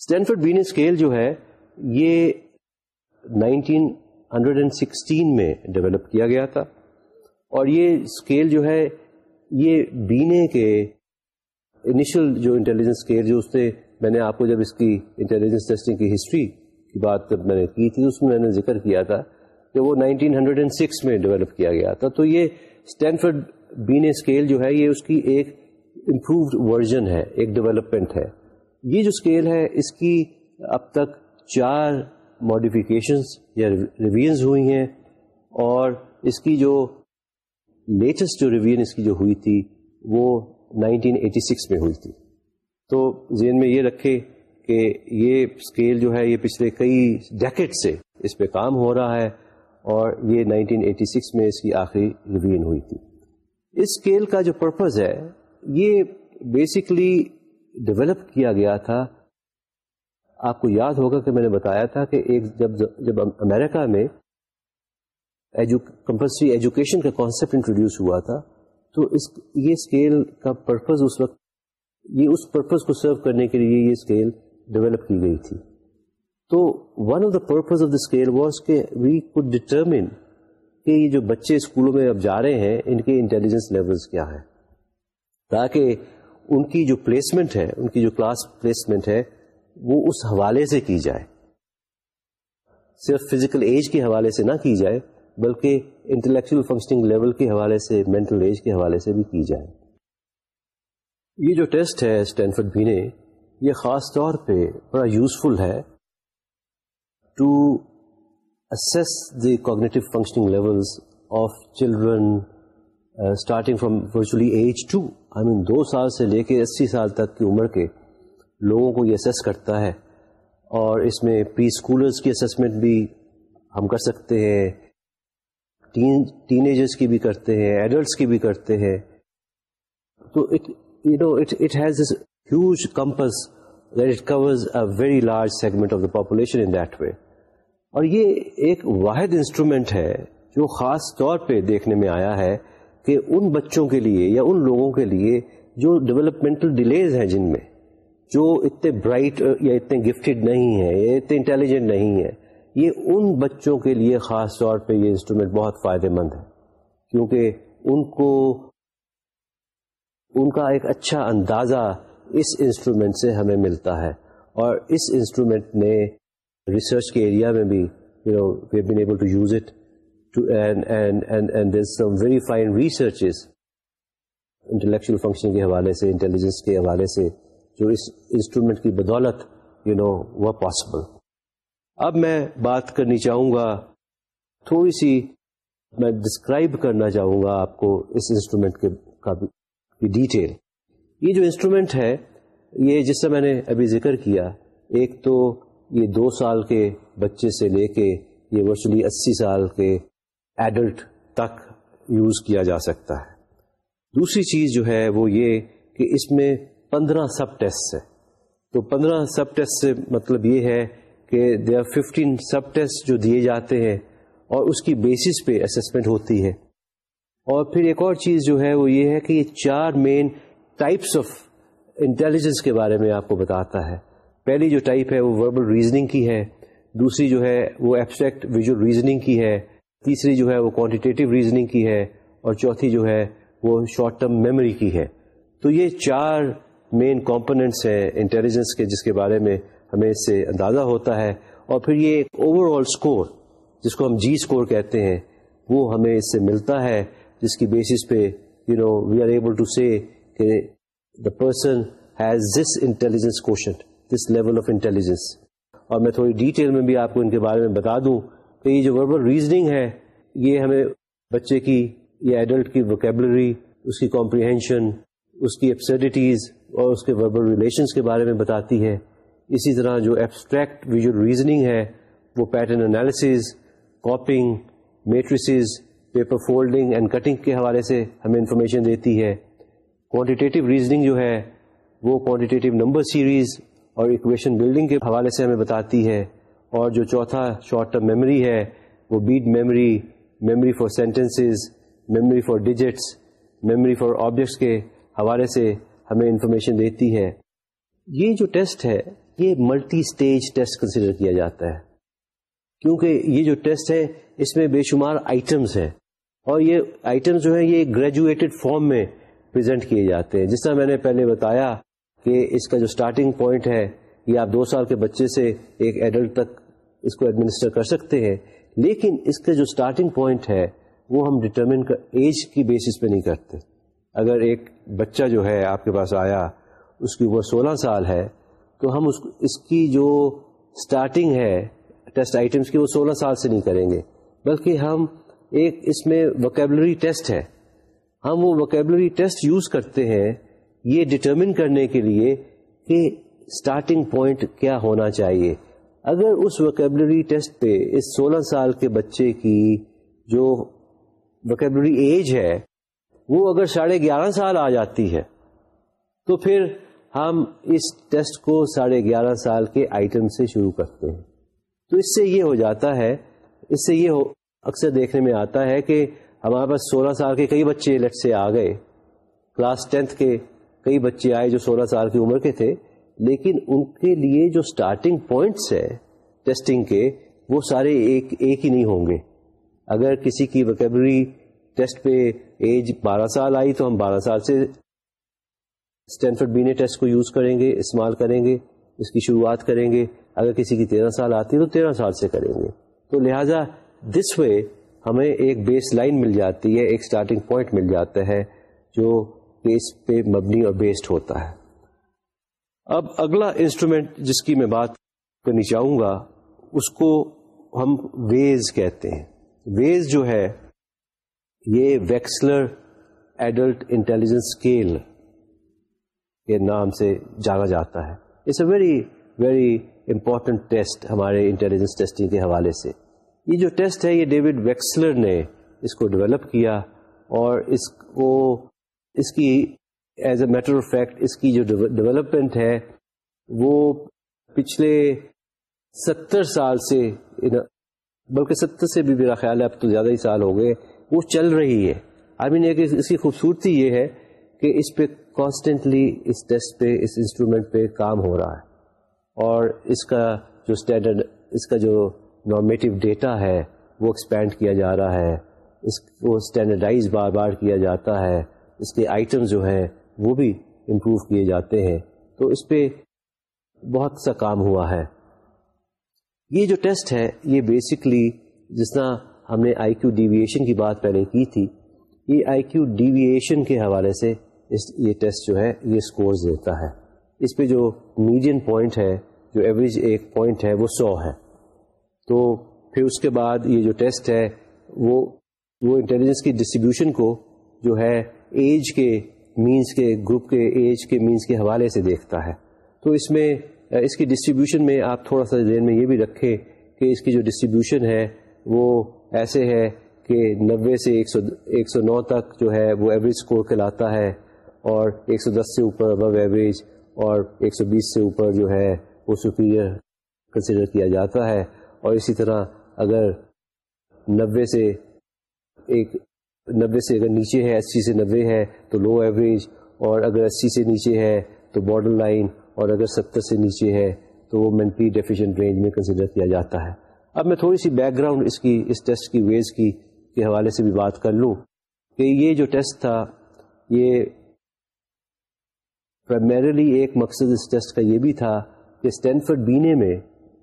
اسٹینفرڈ بینے اسکیل جو ہے، یہ 1916 میں ڈیولپ کیا گیا تھا۔ اور یہ اسکیل جو ہے، یہ بینے کے انیشل جو انٹیلیجنس اسکیل جو اس نے، میں نے آپ کو جب اس کی انٹیلیجنس ٹیسٹنگ کی ہسٹری کی بات میں نے کی تھی، اس میں میں نے ذکر کیا تھا کہ وہ 1906 میں ڈیولپ کیا گیا تھا۔ تو یہ اسٹینفرڈ بینے اسکیل جو ہے، یہ اس کی ایک امپرووڈ ورژن ہے، ایک ڈیولپمنٹ ہے۔ یہ جو اسکیل ہے، اس کی اب تک چار ماڈیفکیشنس یا ریویژ ہوئی ہیں اور اس کی جو لیٹسٹ جو ریویژن اس کی جو ہوئی تھی، وہ 1986 میں ہوئی تھی۔ تو ذہن میں یہ رکھے کہ یہ اسکیل جو ہے، یہ پچھلے کئی ڈیکٹ سے اس پہ کام ہو رہا ہے اور یہ 1986 میں اس کی آخری ریویژن ہوئی تھی۔ اس اسکیل کا جو پرپز ہے، یہ بیسکلی ڈیولپ کیا گیا تھا۔ آپ کو یاد ہوگا کہ میں نے بتایا تھا کہ ایک جب جب امریکہ میں کمپلسری ایجوکیشن کا کانسیپٹ انٹروڈیوس ہوا تھا، تو اس، یہ اسکیل کا پرپز اس وقت، یہ اس پرپز کو سرو کرنے کے لیے یہ اسکیل ڈیولپ کی گئی تھی۔ تو one of the purpose of the scale was کہ وی کوڈ ڈیٹرمن کہ یہ جو بچے اسکولوں میں اب جا رہے ہیں، ان کے انٹیلیجنس لیولس کیا ہے تاکہ ان کی جو پلیسمنٹ ہے، ان کی جو کلاس پلیسمنٹ ہے، وہ اس حوالے سے کی جائے۔ صرف فزیکل ایج کے حوالے سے نہ کی جائے بلکہ انٹلیکچل فنکشننگ لیول کے حوالے سے مینٹل ایج کے حوالے سے بھی کی جائے۔ یہ جو ٹیسٹ ہے اسٹینفرڈ بینے یہ خاص طور پہ بڑا یوزفل ہے۔ To assess the cognitive functioning levels of children uh, starting from virtually age 2 I mean دو سال سے لے کے اسی سال تک کی عمر کے لوگوں کو یہ اسیس کرتا ہے۔ اور اس میں پری اسکولرس کی اسسمنٹ بھی ہم کر سکتے ہیں۔ ٹین ایجرس کی بھی کرتے ہیں ایڈلٹس کی بھی کرتے ہیں. تو it has this huge compass it covers a very large segment of the population in that way اور یہ ایک واحد انسٹرومنٹ ہے جو خاص طور پہ دیکھنے میں آیا ہے کہ ان بچوں کے لیے یا ان لوگوں کے لیے جو ڈیولپمنٹل ڈیلیز ہیں جن میں، جو اتنے برائٹ یا اتنے گفٹیڈ نہیں ہیں، یا اتنے انٹیلیجنٹ نہیں ہے یہ ان بچوں کے لیے خاص طور پہ یہ انسٹرومنٹ بہت فائدے مند ہے، کیونکہ ان کو، ان کا ایک اچھا اندازہ اس انسٹرومنٹ سے ہمیں ملتا ہے۔ اور اس انسٹرومنٹ نے ریسرچ کے ایریا میں بھی you know we been able to use it some very fine researches intellectual function کے حوالے سے انٹیلیجنس کے حوالے سے، جو اس انسٹرومنٹ کی بدولت یو نو وہ پاسبل اب میں بات کرنی چاہوں گا، تھوڑی سی میں ڈسکرائب کرنا چاہوں گا آپ کو اس انسٹرومنٹ کے کا ڈیٹیل یہ جو انسٹرومنٹ ہے، یہ جس سے میں نے ابھی ذکر کیا، ایک تو یہ دو سال کے بچے سے لے کے یہ ورچولی اسی سال کے ایڈلٹ تک یوز کیا جا سکتا ہے۔ دوسری چیز جو ہے، وہ یہ کہ اس میں پندرہ سب ٹیسٹ ہے۔ تو پندرہ سب ٹیسٹ سے مطلب یہ ہے کہ they are fifteen sub test جو دیے جاتے ہیں اور اس کی بیسس پہ اسسمنٹ ہوتی ہے۔ اور پھر ایک اور چیز جو ہے وہ یہ ہے کہ یہ چار مین ٹائپس آف انٹیلیجنس کے بارے میں آپ کو بتاتا ہے۔ پہلی جو ٹائپ ہے وہ وربل ریزننگ کی ہے، دوسری جو ہے وہ ایبسٹریکٹ ویژل ریزننگ کی ہے، تیسری جو ہے وہ کوانٹیٹیو ریزننگ کی ہے، اور چوتھی جو ہے وہ شارٹ ٹرم میموری کی ہے۔ تو یہ چار مین کمپوننٹس ہیں انٹیلیجنس کے جس کے بارے میں ہمیں اس سے اندازہ ہوتا ہے اور پھر یہ ایک اوور آل اسکور جس کو ہم جی اسکور کہتے ہیں، وہ ہمیں اس سے ملتا ہے، جس کی بیسس پہ you know we are able to see کہ the person has this intelligence quotient this level of intelligence اور میں تھوڑی ڈیٹیل میں بھی آپ کو ان کے بارے میں بتا دوں کہ یہ جو وربل ریزننگ ہے، یہ ہمیں بچے کی، یا ایڈلٹ کی ووکیبلری اس کی کمپریہینشن اس کی ایبسڈیٹیز اور اس کے وربل ریلیشنس کے بارے میں بتاتی ہے۔ اسی طرح جو ایبسٹریکٹ ویژل ریزننگ ہے، وہ pattern analysis copying matrices paper folding and cutting کے حوالے سے ہمیں انفارمیشن دیتی ہے۔ کوانٹیٹیو ریزننگ جو ہے، وہ کوانٹیٹیو نمبر سیریز اور اکویشن بلڈنگ کے حوالے سے ہمیں بتاتی ہے۔ اور جو چوتھا شارٹ ٹرم میموری ہے، وہ bead memory memory for sentences memory for digits memory for objects کے حوالے سے ہمیں انفارمیشن دیتی ہے۔ یہ جو ٹیسٹ ہے یہ ملٹی اسٹیج ٹیسٹ کنسیڈر کیا جاتا ہے۔ کیونکہ یہ جو ٹیسٹ ہے، اس میں بے شمار آئٹمس ہیں۔ اور یہ آئٹم جو ہیں، یہ گریجویٹڈ فارم میں پریزنٹ کیے جاتے ہیں۔ جس طرح میں نے پہلے بتایا کہ اس کا جو اسٹارٹنگ پوائنٹ ہے، یہ آپ دو سال کے بچے سے ایک ایڈلٹ تک اس کو ایڈمنسٹر کر سکتے ہیں۔ لیکن اس کا جو اسٹارٹنگ پوائنٹ ہے، وہ ہم ڈٹرمن ایج کی بیسس پہ نہیں کرتے۔ اگر ایک بچہ جو ہے، آپ کے پاس آیا، اس کی عمر سولہ سال ہے تو ہم اس اس کی جو اسٹارٹنگ ہے ٹیسٹ آئٹمس کی وہ سولہ سال سے نہیں کریں گے۔ بلکہ ہم ایک اس میں وکیبلری ٹیسٹ ہے۔ ہم وہ وکیبلری ٹیسٹ یوز کرتے ہیں یہ ڈٹرمن کرنے کے لیے کہ اسٹارٹنگ پوائنٹ کیا ہونا چاہیے۔ اگر اس وکیبلری ٹیسٹ پہ اس سولہ سال کے بچے کی جو وکیبلری ایج ہے وہ اگر ساڑھے گیارہ سال آ جاتی ہے تو پھر ہم اس ٹیسٹ کو ساڑھے گیارہ سال کے آئٹم سے شروع کرتے ہیں۔ تو اس سے یہ ہو جاتا ہے، اس سے یہ اکثر دیکھنے میں آتا ہے کہ ہمارے پاس سولہ سال کے کئی بچے لٹ سے آ گئے۔ کلاس ٹینتھ کے کئی بچے آئے جو سولہ سال کی عمر کے تھے۔ لیکن ان کے لیے جو سٹارٹنگ پوائنٹس ہے ٹیسٹنگ کے، وہ سارے ایک ایک ہی نہیں ہوں گے۔ اگر کسی کی وکیبری ٹیسٹ پہ ایج بارہ سال آئی تو ہم بارہ سال سے اسٹینفرڈ بینے ٹیسٹ کو یوز کریں گے، استعمال کریں گے، اس کی شروعات کریں گے۔ اگر کسی کی تیرہ سال آتی ہے تو تیرہ سال سے کریں گے۔ تو لہٰذا دس وے ہمیں ایک بیس لائن مل جاتی ہے، ایک اسٹارٹنگ پوائنٹ مل جاتا ہے جو بیس پہ مبنی اور بیسڈ ہوتا ہے۔ اب اگلا انسٹرومینٹ جس کی میں بات کرنی چاہوں گا، اس کو ہم ویز کہتے ہیں۔ ویز جو ہے، یہ ویکسلر ایڈلٹ انٹیلیجنس اسکیل کے نام سے جانا جاتا ہے۔ It's a very very important test ہمارے انٹیلیجنس ٹیسٹنگ کے حوالے سے۔ یہ جو ٹیسٹ ہے یہ ڈیوڈ ویکسلر نے اس کو ڈیولپ کیا اور اس کو اس کی as a matter of fact اس کی جو ڈیولپمنٹ ہے وہ پچھلے ستر سال سے بلکہ ستر سے بھی میرا خیال ہے اب تو زیادہ ہی سال ہو گئے وہ چل رہی ہے۔ آئی I مین mean, اس کی خوبصورتی یہ ہے کہ اس پہ کانسٹینٹلی اس ٹیسٹ پہ، اس انسٹرومینٹ پہ کام ہو رہا ہے۔ اور اس کا جو اسٹینڈرڈ اس کا جو نارمیٹو ڈیٹا ہے، وہ ایکسپینڈ کیا جا رہا ہے۔ اس کو اسٹینڈرڈائز بار بار کیا جاتا ہے۔ اس کے آئٹم جو ہیں، وہ بھی امپروو کیے جاتے ہیں۔ تو اس پہ بہت سا کام ہوا ہے۔ یہ جو ٹیسٹ ہے، یہ بیسکلی جس طرح ہم نے آئی کیو ڈیویشن کی بات پہلے کی تھی، یہ آئی کیو ڈیویشن کے حوالے سے اس یہ ٹیسٹ جو ہے، یہ اسکورز دیتا ہے۔ اس پہ جو میڈین پوائنٹ ہے، جو ایوریج ایک پوائنٹ ہے، وہ سو ہے۔ تو پھر اس کے بعد یہ جو ٹیسٹ ہے، وہ وہ انٹیلیجنس کی ڈسٹریبیوشن کو جو ہے ایج کے مینس کے گروپ کے ایج کے مینس کے حوالے سے دیکھتا ہے۔ تو اس میں، اس کی ڈسٹریبیوشن میں آپ تھوڑا سا ذہن میں یہ بھی رکھیں کہ اس کی جو ڈسٹریبیوشن ہے، وہ ایسے ہے کہ نوے سے ایک سو ایک سو نو تک جو ہے، وہ ایوریج اسکور کہلاتا ہے۔ اور ایک سو دس سے اوپر ابو ایوریج اور ایک سو بیس سے اوپر جو ہے وہ سپیریئر کنسیڈر کیا جاتا ہے۔ اور اسی طرح اگر نبے سے ایک نبے سے اگر نیچے ہے، اسی سے نبے ہے تو لو ایوریج اور اگر اسی سے نیچے ہے تو بارڈر لائن اور اگر ستر سے نیچے ہے تو وہ مینٹلی ڈیفیشینٹ رینج میں کنسیڈر کیا جاتا ہے۔ اب میں تھوڑی سی بیک گراؤنڈ اس کی اس ٹیسٹ کی ویز کی کے حوالے سے بھی بات کر لوں کہ یہ جو ٹیسٹ تھا، یہ پرائمریلی ایک مقصد اس ٹیسٹ کا یہ بھی تھا کہ اسٹینفرڈ بینے میں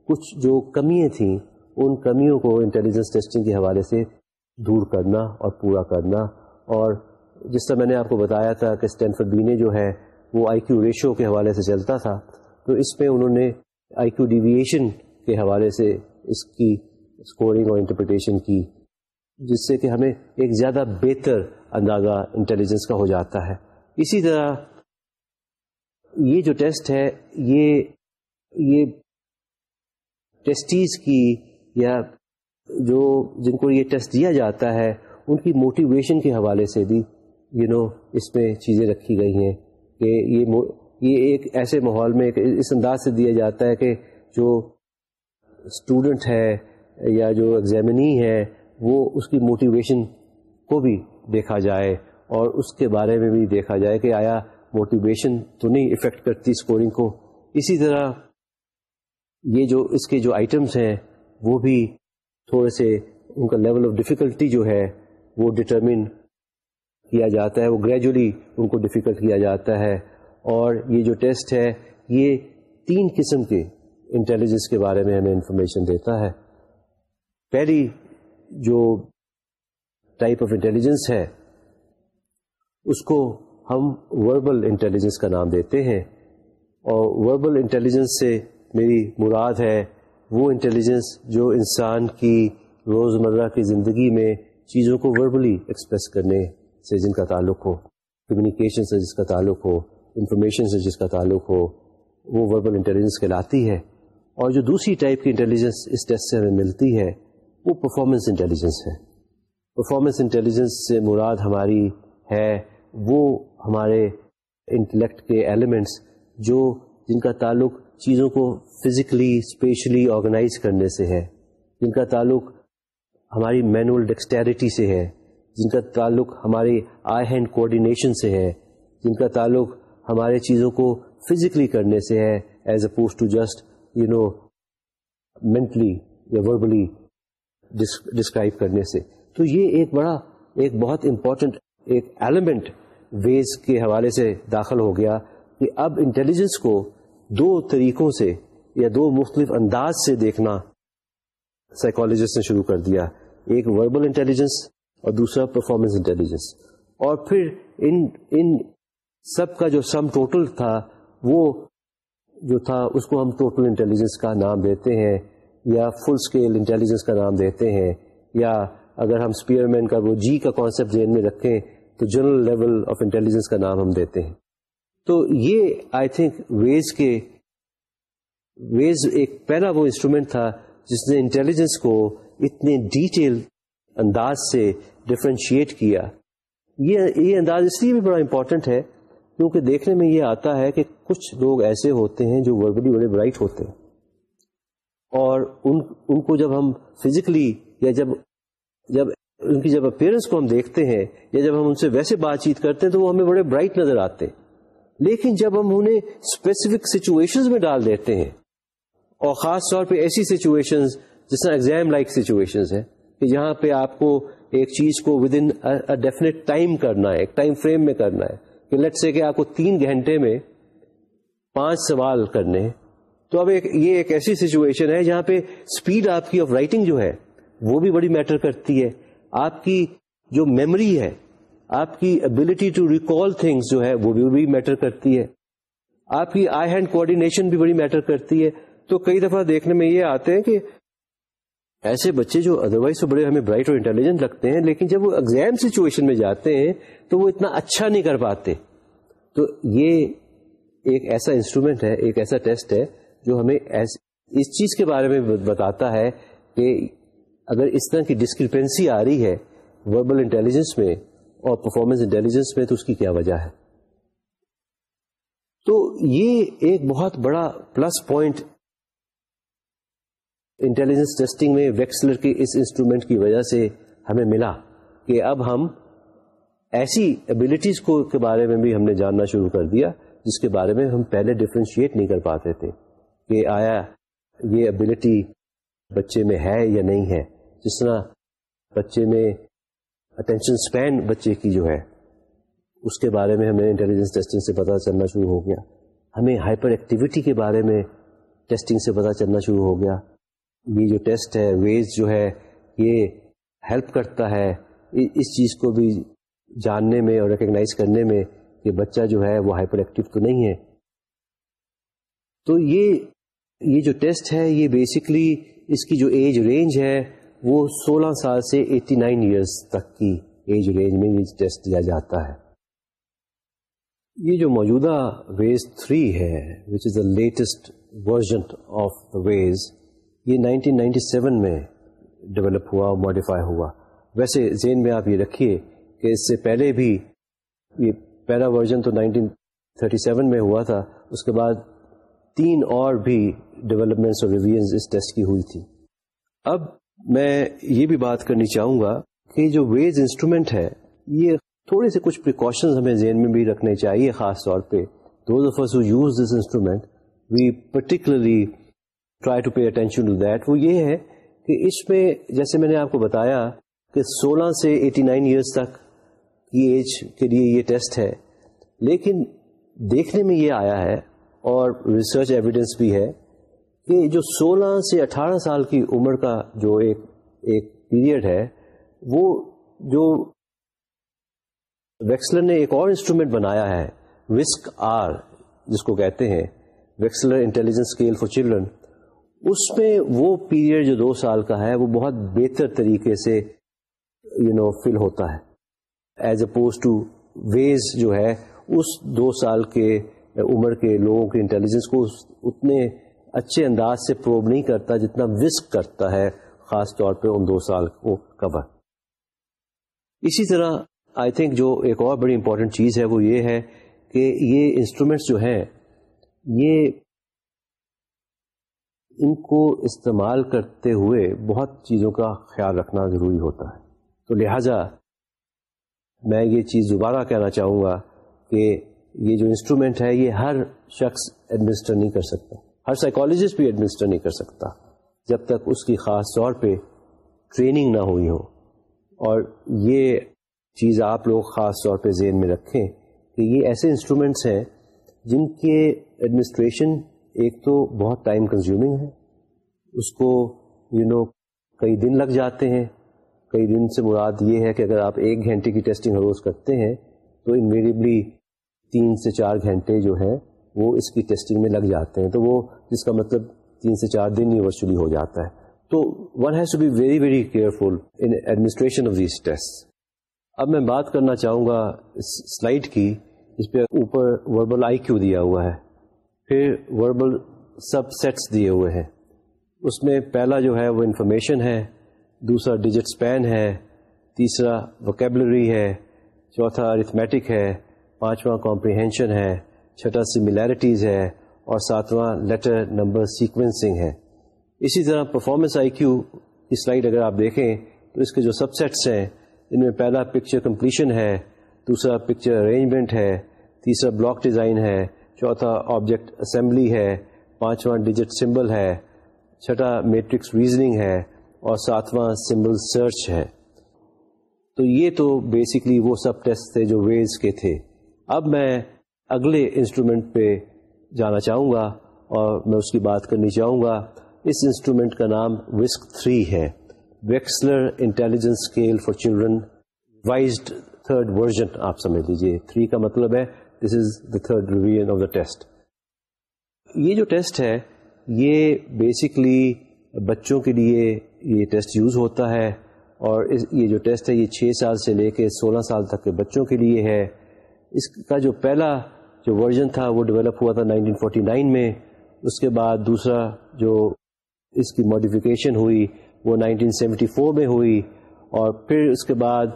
کچھ جو کمیاں تھیں، ان کمیوں کو انٹیلیجنس ٹیسٹنگ کے حوالے سے دور کرنا اور پورا کرنا۔ اور جس طرح میں نے آپ کو بتایا تھا کہ اسٹینفرڈ بینے جو ہے، وہ آئی کیو ریشو کے حوالے سے چلتا تھا، تو اس میں انہوں نے آئی کیو ڈیویشن کے حوالے سے اس کی اسکورنگ اور انٹرپریٹیشن کی، جس سے کہ ہمیں ایک زیادہ بہتر اندازہ انٹیلیجنس کا ہو جاتا ہے۔ اسی طرح یہ جو ٹیسٹ ہے یہ یہ ٹیسٹیز کی یا جو جن کو یہ ٹیسٹ دیا جاتا ہے ان کی موٹیویشن کے حوالے سے بھی یو you نو know, اس میں چیزیں رکھی گئی ہیں کہ یہ یہ ایک ایسے ماحول میں اس انداز سے دیا جاتا ہے کہ جو اسٹوڈنٹ ہے یا جو ایگزامنی ہے وہ اس کی موٹیویشن کو بھی دیکھا جائے اور اس کے بارے میں بھی دیکھا جائے کہ آیا موٹیویشن تو نہیں افیکٹ کرتی اسکورنگ کو۔ اسی طرح یہ جو اس کے جو آئٹمس ہیں، وہ بھی تھوڑے سے ان کا لیول آف ڈیفیکلٹی جو ہے، وہ ڈٹرمن کیا جاتا ہے۔ وہ گریجولی ان کو ڈیفیکلٹ کیا جاتا ہے۔ اور یہ جو ٹیسٹ ہے، یہ تین قسم کے انٹیلیجنس کے بارے میں ہمیں انفارمیشن دیتا ہے۔ پہلی جو ٹائپ آف انٹیلیجنس ہے، اس کو ہم وربل انٹیلیجنس کا نام دیتے ہیں اور وربل انٹیلیجنس سے میری مراد ہے وہ انٹیلیجنس جو انسان کی روزمرہ کی زندگی میں چیزوں کو وربلی ایکسپریس کرنے سے جن کا تعلق ہو کمیونیکیشن سے جس کا تعلق ہو انفارمیشن سے جس کا تعلق ہو، وہ وربل انٹیلیجنس کہلاتی ہے۔ اور جو دوسری ٹائپ کی انٹیلیجنس اس ٹیسٹ سے ہمیں ملتی ہے، وہ پرفارمنس انٹیلیجنس ہے۔ پرفارمنس انٹیلیجنس سے مراد ہماری ہے وہ ہمارے انٹلیکٹ کے ایلیمنٹس جو جن کا تعلق چیزوں کو فزیکلی اسپیشلی آرگنائز کرنے سے ہے، جن کا تعلق ہماری مینول ڈیکسٹیرٹی سے ہے، جن کا تعلق ہماری آئی ہینڈ کوآڈینیشن سے ہے، جن کا تعلق ہمارے چیزوں کو فزیکلی کرنے سے ہے as opposed to just you know mentally یا وربلی ڈسکرائب کرنے سے۔ تو یہ ایک بڑا، ایک بہت امپورٹنٹ ایک ایلیمنٹ ویز کے حوالے سے داخل ہو گیا کہ اب انٹیلیجنس کو دو طریقوں سے یا دو مختلف انداز سے دیکھنا سائیکولوجسٹ نے شروع کر دیا۔ ایک وربل انٹیلیجنس اور دوسرا پرفارمنس انٹیلیجنس اور پھر ان ان سب کا جو سم ٹوٹل تھا، وہ جو تھا، اس کو ہم ٹوٹل انٹیلیجنس کا نام دیتے ہیں یا فل اسکیل انٹیلیجنس کا نام دیتے ہیں۔ یا اگر ہم اسپیئر مین کا وہ جی کا کانسیپٹ ذہن میں رکھیں تو جنرل لیول آف انٹیلیجنس کا نام ہم دیتے ہیں۔ تو یہ آئی تھنک ویز کے ویز ایک پہلا وہ انسٹرومینٹ تھا جس نے انٹیلیجنس کو اتنے ڈیٹیل انداز سے ڈفرینشیٹ کیا۔ یہ یہ انداز اس لیے بھی بڑا امپورٹنٹ ہے کیونکہ دیکھنے میں یہ آتا ہے کہ کچھ لوگ ایسے ہوتے ہیں جو وربلی بڑے برائٹ ہوتے ہیں۔ اور ان ان کو جب ہم فزیکلی یا جب جب ان کی جب اپیرنس کو ہم دیکھتے ہیں یا جب ہم ان سے ویسے بات چیت کرتے ہیں تو وہ ہمیں بڑے برائٹ نظر آتے ہیں۔ لیکن جب ہم انہیں اسپیسیفک سچویشن میں ڈال دیتے ہیں، اور خاص طور پہ ایسی سچویشن جس طرح ایگزام لائک سچویشن ہے کہ جہاں پہ آپ کو ایک چیز کو ود ان ڈیفینیٹ ٹائم کرنا ہے، ایک ٹائم فریم میں کرنا ہے، کہ لیٹ سے کہ آپ کو تین گھنٹے میں پانچ سوال کرنے تو اب ایک، یہ ایک ایسی سچویشن ہے جہاں پہ اسپیڈ آپ کی آف رائٹنگ جو ہے، وہ بھی بڑی میٹر کرتی ہے۔ آپ کی جو میموری ہے، آپ کی ابلٹی ٹو ریکال تھنگس جو ہے، وہ بھی میٹر کرتی ہے. آپ کی آئی ہینڈ کوآڈینیشن بھی بڑی میٹر کرتی ہے. تو کئی دفعہ دیکھنے میں یہ آتے ہیں کہ ایسے بچے جو ادروائز تو بڑے ہمیں برائٹ اور انٹیلیجنٹ لگتے ہیں، لیکن جب وہ ایگزام سچویشن میں جاتے ہیں، تو وہ اتنا اچھا نہیں کر پاتے. تو یہ ایک ایسا انسٹرومینٹ ہے، ایک ایسا ٹیسٹ ہے جو ہمیں اس چیز کے بارے میں بتاتا ہے کہ اگر اس طرح کی ڈسکرپینسی آ رہی ہے وربل انٹیلیجنس میں اور پرفارمنس انٹیلیجنس میں تو اس کی کیا وجہ ہے؟ تو یہ ایک بہت بڑا پلس پوائنٹ انٹیلیجنس ٹیسٹنگ میں ویکسلر کے اس انسٹرومنٹ کی وجہ سے ہمیں ملا کہ اب ہم ایسی ایبلٹیز کو کے بارے میں بھی ہم نے جاننا شروع کر دیا، جس کے بارے میں ہم پہلے ڈفرینشیٹ نہیں کر پاتے تھے کہ آیا یہ ایبلٹی بچے میں ہے یا نہیں ہے۔ جس طرح بچے میں اٹینشن اسپین بچے کی جو ہے، اس کے بارے میں ہمیں انٹیلیجنس ٹیسٹنگ سے پتہ چلنا شروع ہو گیا۔ ہمیں ہائپر ایکٹیویٹی کے بارے میں ٹیسٹنگ سے پتہ چلنا شروع ہو گیا۔ یہ جو ٹیسٹ ہے ویز جو ہے، یہ ہیلپ کرتا ہے اس چیز کو بھی جاننے میں اور ریکگنائز کرنے میں کہ بچہ جو ہے، وہ ہائپر ایکٹیو تو نہیں ہے۔ تو یہ یہ جو ٹیسٹ ہے، یہ بیسکلی اس کی جو ایج رینج ہے وہ سولہ سال سے ایٹی نائن ایئرس تک کی ایج رینج میں یہ ٹیسٹ دیا جاتا ہے۔ یہ جو موجودہ ویز 3 ہے which is the latest version of the ویز یہ 1997 میں ڈیولپ ہوا اور ماڈیفائی ہوا۔ ویسے ذہن میں آپ یہ رکھیے کہ اس سے پہلے بھی یہ پہلا ورژن تو 1937 میں ہوا تھا، اس کے بعد تین اور بھی ڈیولپمنٹس اور ریویژ اس ٹیسٹ کی ہوئی تھی۔ اب میں یہ بھی بات کرنی چاہوں گا کہ جو ویز انسٹرومینٹ ہے، یہ تھوڑے سے کچھ پریکاشنز ہمیں ذہن میں بھی رکھنے چاہیے خاص طور پہ۔ Those of who use this instrument we particularly try to pay attention to that وہ یہ ہے کہ اس میں جیسے میں نے آپ کو بتایا کہ سولہ سے ایٹی نائن ایئرس تک کی ایج کے لیے یہ ٹیسٹ ہے۔ لیکن دیکھنے میں یہ آیا ہے اور ریسرچ ایویڈینس بھی ہے کہ جو سولہ سے اٹھارہ سال کی عمر کا جو ایک ایک پیریڈ ہے، وہ جو ویکسلر نے ایک اور انسٹرومنٹ بنایا ہے، وسک آر، جس کو کہتے ہیں، Wechsler intelligence scale for children, اس میں وہ پیریڈ جو دو سال کا ہے، وہ بہت بہتر طریقے سے یو نو فل ہوتا ہے۔ ایز اپوز ٹو ویز جو ہے، اس دو سال کے عمر کے لوگوں کے انٹیلیجنس کو اتنے اچھے انداز سے پروو نہیں کرتا جتنا وسک کرتا ہے، خاص طور پہ ان دو سال کو کور اسی طرح آئی تھنک جو ایک اور بڑی امپورٹنٹ چیز ہے وہ یہ ہے کہ یہ انسٹرومینٹس جو ہیں، یہ ان کو استعمال کرتے ہوئے بہت چیزوں کا خیال رکھنا ضروری ہوتا ہے۔ تو لہذا، میں یہ چیز دوبارہ کہنا چاہوں گا کہ یہ جو انسٹرومینٹ ہے، یہ ہر شخص ایڈمنسٹر نہیں کر سکتا۔ ہر سائیکالوجسٹ بھی ایڈمنسٹر نہیں کر سکتا جب تک اس کی خاص طور پہ ٹریننگ نہ ہوئی ہو۔ اور یہ چیز آپ لوگ خاص طور پہ ذہن میں رکھیں کہ یہ ایسے انسٹرومینٹس ہیں جن کے ایڈمنسٹریشن ایک تو بہت ٹائم کنزیومنگ ہے۔ اس کو یو you نو know, کئی دن لگ جاتے ہیں۔ کئی دن سے مراد یہ ہے کہ اگر آپ ایک گھنٹے کی ٹیسٹنگ روز کرتے ہیں تو انویریبلی تین سے چار گھنٹے جو ہے وہ اس کی ٹیسٹنگ میں لگ جاتے ہیں تو وہ جس کا مطلب تین سے چار دن ہی ورچولی ہو جاتا ہے۔ تو one has to be very very careful in administration of these test اب میں بات کرنا چاہوں گا اس سلائڈ کی جس پہ اوپر وربل آئی کیو دیا ہوا ہے۔ پھر وربل سب سیٹس دیے ہوئے ہیں۔ اس میں پہلا جو ہے وہ انفارمیشن ہے، دوسرا ڈیجٹ اسپین ہے، تیسرا وکیبلری ہے، چوتھا ارتھمیٹک ہے، پانچواں کمپریہینشن ہے۔ چھٹا سملیرٹیز ہے اور ساتواں لیٹر نمبر سیکوینسنگ ہے اسی طرح پرفارمنس آئی کیو کی سلائڈ اگر آپ دیکھیں تو اس کے جو سب سیٹس ہیں، ان میں پہلا پکچر کمپلیشن ہے، دوسرا پکچر ارینجمنٹ ہے، تیسرا بلاک ڈیزائن ہے، چوتھا آبجیکٹ اسمبلی ہے، پانچواں ڈیجٹ سمبل ہے، چھٹا میٹرکس ریزننگ ہے اور ساتواں سمبل سرچ ہے۔ تو یہ تو بیسکلی وہ سب ٹیسٹ تھے جو ویز کے تھے۔ اب میں اگلے انسٹرومنٹ پہ جانا چاہوں گا اور میں اس کی بات کرنی چاہوں گا۔ اس انسٹرومنٹ کا نام وسک تھری ہے۔ Wechsler intelligence scale for children revised third version, آپ سمجھ لیجیے تھری کا مطلب ہے this is the third revision of the test یہ جو ٹیسٹ ہے، یہ بیسکلی بچوں کے لیے یہ ٹیسٹ یوز ہوتا ہے۔ اور یہ جو ٹیسٹ ہے، یہ چھ سال سے لے کے سولہ سال تک کے بچوں کے لیے ہے۔ اس کا جو پہلا جو ورژن تھا وہ ڈیولپ ہوا تھا 1949 میں۔ اس کے بعد دوسرا جو اس کی ماڈیفیکیشن ہوئی وہ 1974 میں ہوئی۔ اور پھر اس کے بعد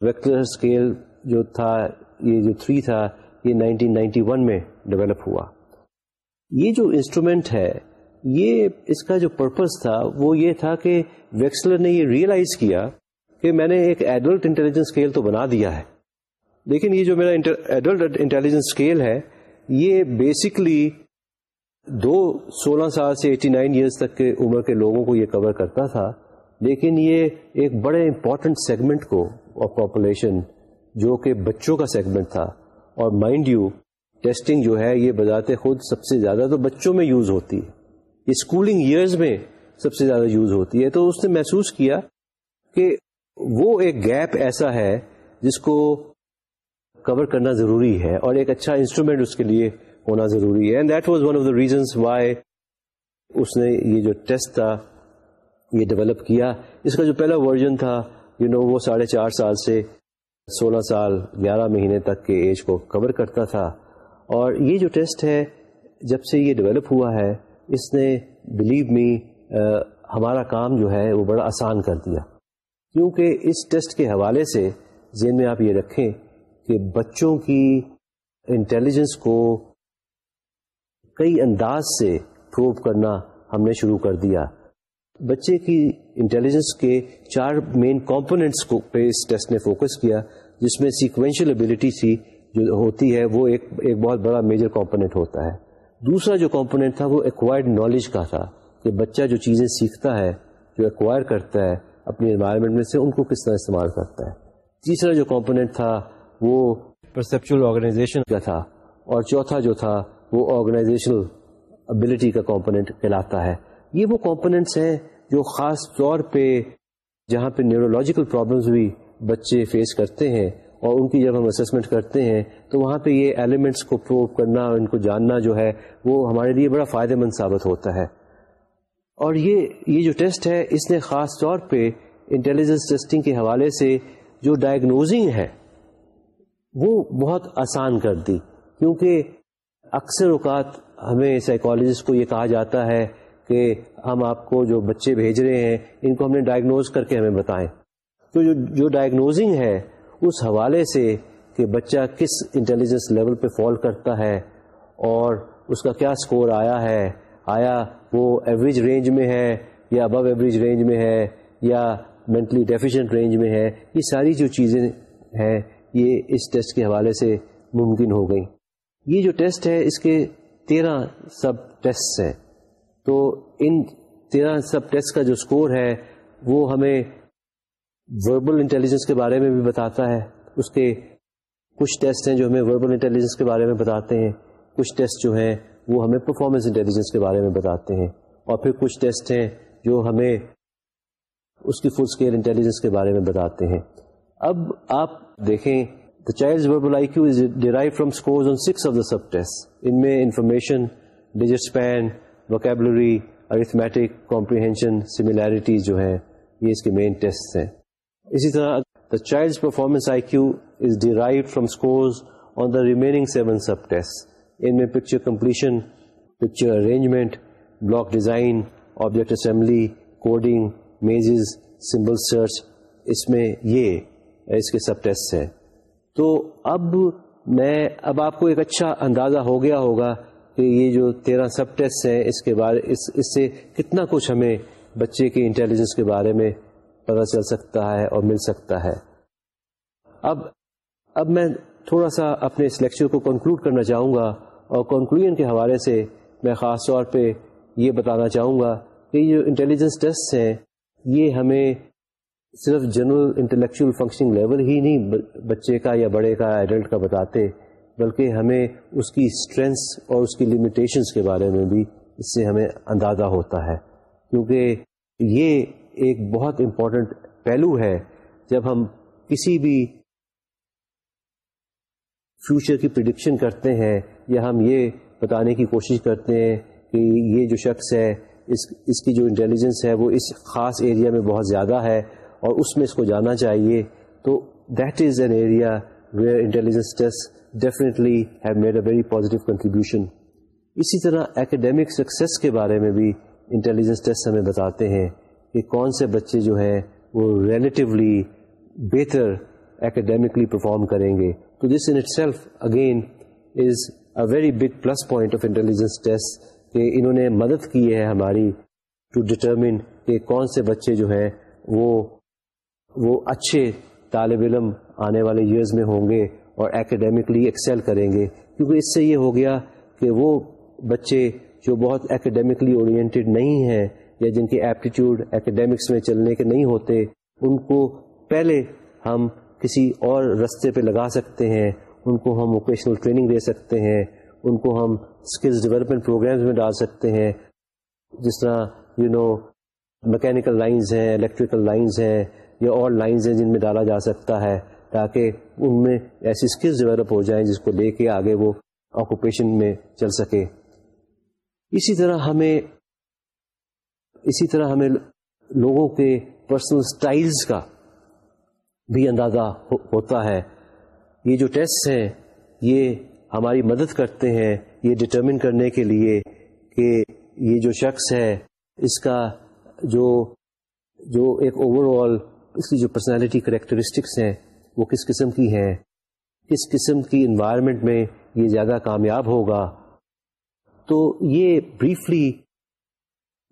ویکٹر اسکیل جو تھا، یہ جو تھری تھا، یہ 1991 میں ڈیولپ ہوا۔ یہ جو انسٹرومینٹ ہے، یہ اس کا جو پرپز تھا، وہ یہ تھا کہ ویکسلر نے یہ ریئلائز کیا کہ میں نے ایک ایڈلٹ انٹیلیجنس اسکیل تو بنا دیا ہے۔ لیکن یہ جو میرا ایڈلٹ انٹیلیجنس اسکیل ہے، یہ بیسکلی دو سولہ سال سے ایٹی نائن ایئرس تک کے عمر کے لوگوں کو یہ کور کرتا تھا، لیکن یہ ایک بڑے امپورٹنٹ سیگمنٹ کو آف پاپولیشن جو کہ بچوں کا سیگمنٹ تھا۔ اور مائنڈ یو ٹیسٹنگ جو ہے، یہ بذات خود سب سے زیادہ تو بچوں میں یوز ہوتی ہے۔ یہ اسکولنگ ایئرز میں سب سے زیادہ یوز ہوتی ہے۔ تو اس نے محسوس کیا کہ وہ ایک گیپ ایسا ہے جس کو کور کرنا ضروری ہے اور ایک اچھا انسٹرومینٹ اس کے لیے ہونا ضروری ہے. And that was one of the reasons why اس نے یہ جو ٹیسٹ تھا، یہ ڈیولپ کیا. اس کا جو پہلا ورژن تھا یو نو وہ ساڑھے چار سال سے سولہ سال، گیارہ مہینے تک کے ایج کو کور کرتا تھا. اور یہ جو ٹیسٹ ہے، جب سے یہ ڈیولپ ہوا ہے، اس نے بلیو می ہمارا کام جو ہے، وہ بڑا آسان کر دیا. کیونکہ اس ٹیسٹ کے حوالے سے ذہن میں آپ یہ رکھیں کہ بچوں کی انٹیلیجنس کو کئی انداز سے پروو کرنا ہم نے شروع کر دیا۔ بچے کی انٹیلیجنس کے چار مین کمپوننٹس کو پہ اس ٹیسٹ نے فوکس کیا، جس میں سیکوینشل ابلیٹی سی جو ہوتی ہے، وہ ایک ایک بہت بڑا میجر کمپوننٹ ہوتا ہے۔ دوسرا جو کمپوننٹ تھا، وہ ایکوائرڈ نالج کا تھا کہ بچہ جو چیزیں سیکھتا ہے، جو ایکوائر کرتا ہے اپنی انوائرمنٹ میں سے، ان کو کس طرح استعمال کرتا ہے۔ تیسرا جو کمپوننٹ تھا وہ پرسپچل آرگنائزیشن کا تھا اور چوتھا جو تھا وہ آرگنائزیشنل ابلٹی کا کمپوننٹ کہلاتا ہے۔ یہ وہ کمپوننٹس ہیں جو خاص طور پہ جہاں پہ نیورولوجیکل پرابلمس بھی بچے فیس کرتے ہیں اور ان کی جب ہم اسسمنٹ کرتے ہیں تو وہاں پہ یہ ایلیمنٹس کو پروو کرنا، ان کو جاننا جو ہے وہ ہمارے لیے بڑا فائدہ مند ثابت ہوتا ہے۔ اور یہ یہ جو ٹیسٹ ہے اس نے خاص طور پہ انٹیلیجنس ٹیسٹنگ کے حوالے سے جو ڈائگنوزنگ ہے وہ بہت آسان کر دی۔ کیونکہ اکثر اوقات ہمیں سائیکالوجسٹ کو یہ کہا جاتا ہے کہ ہم آپ کو جو بچے بھیج رہے ہیں، ان کو ہم نے ڈائگنوز کر کے ہمیں بتائیں۔ تو جو ڈائگنوزنگ ہے، اس حوالے سے کہ بچہ کس انٹیلیجنس لیول پہ فال کرتا ہے اور اس کا کیا سکور آیا ہے۔ آیا وہ ایوریج رینج میں ہے یا ابو ایوریج رینج میں ہے یا مینٹلی ڈیفیشنٹ رینج میں ہے؟ یہ ساری جو چیزیں ہیں یہ اس ٹیسٹ کے حوالے سے ممکن ہو گئی یہ جو ٹیسٹ ہے، اس کے تیرہ سب ٹیسٹ ہیں۔ تو ان تیرہ سب ٹیسٹ کا جو سکور ہے، وہ ہمیں وربل انٹیلیجنس کے بارے میں بھی بتاتا ہے۔ اس کے کچھ ٹیسٹ ہیں جو ہمیں وربل انٹیلیجنس کے بارے میں بتاتے ہیں۔ کچھ ٹیسٹ جو ہیں، وہ ہمیں پرفارمنس انٹیلیجنس کے بارے میں بتاتے ہیں۔ اور پھر کچھ ٹیسٹ ہیں جو ہمیں اس کی فل اسکیل انٹیلیجنس کے بارے میں بتاتے ہیں۔ اب آپ دیکھیں the child verbal I Q is derive from scores on six of the sub test in میں information digit span vocabulary arithmetic comprehension similarities جو ہیں، یہ اس کے مین ٹیسٹ ہیں۔ اسی طرح the child performance I Q is derive from scores on the remaining seven sub test in میں picture completion picture arrangement block design object assembly coding mazes symbol search اس میں یہ اس کے سب ٹیسٹ ہیں۔ تو اب میں، اب آپ کو ایک اچھا اندازہ ہو گیا ہوگا کہ یہ جو تیرہ سب ٹیسٹ ہیں، اس کے بارے، اس اس سے کتنا کچھ ہمیں بچے کے انٹیلیجنس کے بارے میں پتہ چل سکتا ہے اور مل سکتا ہے۔ اب اب میں تھوڑا سا اپنے اس لیکچر کو کنکلوڈ کرنا چاہوں گا اور کنکلوژن کے حوالے سے میں خاص طور پہ یہ بتانا چاہوں گا کہ یہ جو انٹیلیجنس ٹیسٹ ہیں، یہ ہمیں صرف جنرل انٹلیکچوئل فنکشننگ لیول ہی نہیں بچے کا یا بڑے کا ایڈلٹ کا بتاتے، بلکہ ہمیں اس کی اسٹرینتھس اور اس کی لمیٹیشنس کے بارے میں بھی اس سے ہمیں اندازہ ہوتا ہے۔ کیونکہ یہ ایک بہت امپورٹنٹ پہلو ہے، جب ہم کسی بھی فیوچر کی پرڈکشن کرتے ہیں یا ہم یہ بتانے کی کوشش کرتے ہیں کہ یہ جو شخص ہے، اس اس کی جو انٹیلیجنس ہے، وہ اس خاص ایریا میں بہت زیادہ ہے۔ اور اس میں اس کو جانا چاہیے، تو that is an area where intelligence test definitely have made a very positive contribution اسی طرح اکیڈیمک سکسیس کے بارے میں بھی انٹیلیجنس ٹیسٹ ہمیں بتاتے ہیں کہ کون سے بچے جو ہیں وہ ریلیٹیولی بہتر اکیڈیمکلی پرفارم کریں گے۔ تو this in itself again is a very big plus point of intelligence test کہ انہوں نے مدد کی ہے ہماری ٹو ڈٹرمن کہ کون سے بچے جو ہیں وہ وہ اچھے طالب علم آنے والے ایئرز میں ہوں گے اور ایکڈیمکلی ایکسیل کریں گے۔ کیونکہ اس سے یہ ہو گیا کہ وہ بچے جو بہت ایکڈیمکلی اورینٹیڈ نہیں ہیں یا جن کے ایپٹیٹیوڈ ایکڈیمکس میں چلنے کے نہیں ہوتے، ان کو پہلے ہم کسی اور رستے پہ لگا سکتے ہیں، ان کو ہم ووکیشنل ٹریننگ دے سکتے ہیں، ان کو ہم اسکلز ڈیولپمنٹ پروگرامز میں ڈال سکتے ہیں۔ جس طرح یو نو مکینیکل لائنز ہیں الیکٹریکل لائنز ہیں یا اور لائنز ہیں جن میں ڈالا جا سکتا ہے تاکہ ان میں ایسی اسکلز ڈیولپ ہو جائیں جس کو لے کے آگے وہ آکوپیشن میں چل سکے۔ اسی طرح ہمیں، اسی طرح ہمیں لوگوں کے پرسنل سٹائلز کا بھی اندازہ ہوتا ہے۔ یہ جو ٹیسٹ ہیں، یہ ہماری مدد کرتے ہیں، یہ ڈٹرمن کرنے کے لیے کہ یہ جو شخص ہے، اس کا جو جو ایک اوور آل اس کی جو پرسنالٹی کریکٹرسٹکس ہیں، وہ کس قسم کی ہیں، کس قسم کی انوائرمنٹ میں یہ زیادہ کامیاب ہوگا. تو یہ بریفلی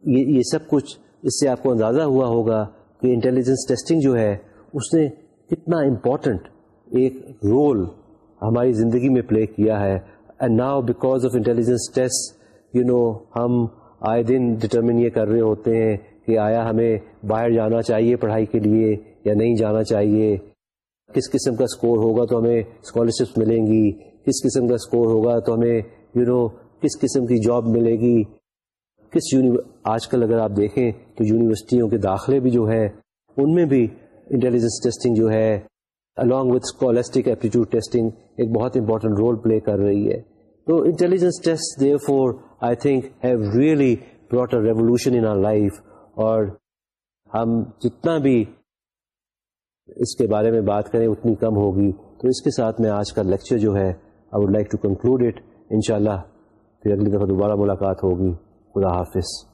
یہ یہ سب کچھ اس سے آپ کو اندازہ ہوا ہوگا کہ انٹیلیجنس ٹیسٹنگ جو ہے، اس نے کتنا امپورٹنٹ ایک رول ہماری زندگی میں پلے کیا ہے. And now because of intelligence test you know ہم آئے دن ڈٹرمن یہ کر رہے ہوتے ہیں کہ آیا ہمیں باہر جانا چاہیے پڑھائی کے لیے یا نہیں جانا چاہیے؟ کس قسم کا اسکور ہوگا تو ہمیں اسکالرشپس ملیں گی؟ کس قسم کا اسکور ہوگا تو ہمیں یو نو کس قسم کی جاب ملے گی؟ کس آج کل اگر آپ دیکھیں تو یونیورسٹیوں کے داخلے بھی جو ہے ان میں بھی انٹیلیجنس ٹیسٹنگ جو ہے along with scholastic aptitude testing ایک بہت امپورٹنٹ رول پلے کر رہی ہے۔ تو intelligence test therefore I think have really brought a revolution in our life اور ہم جتنا بھی اس کے بارے میں بات کریں، اتنی کم ہوگی۔ تو اس کے ساتھ میں آج کا لیکچر جو ہے I would like to conclude it ان شاء اللہ پھر اگلی دفعہ دوبارہ ملاقات ہوگی۔ خدا حافظ۔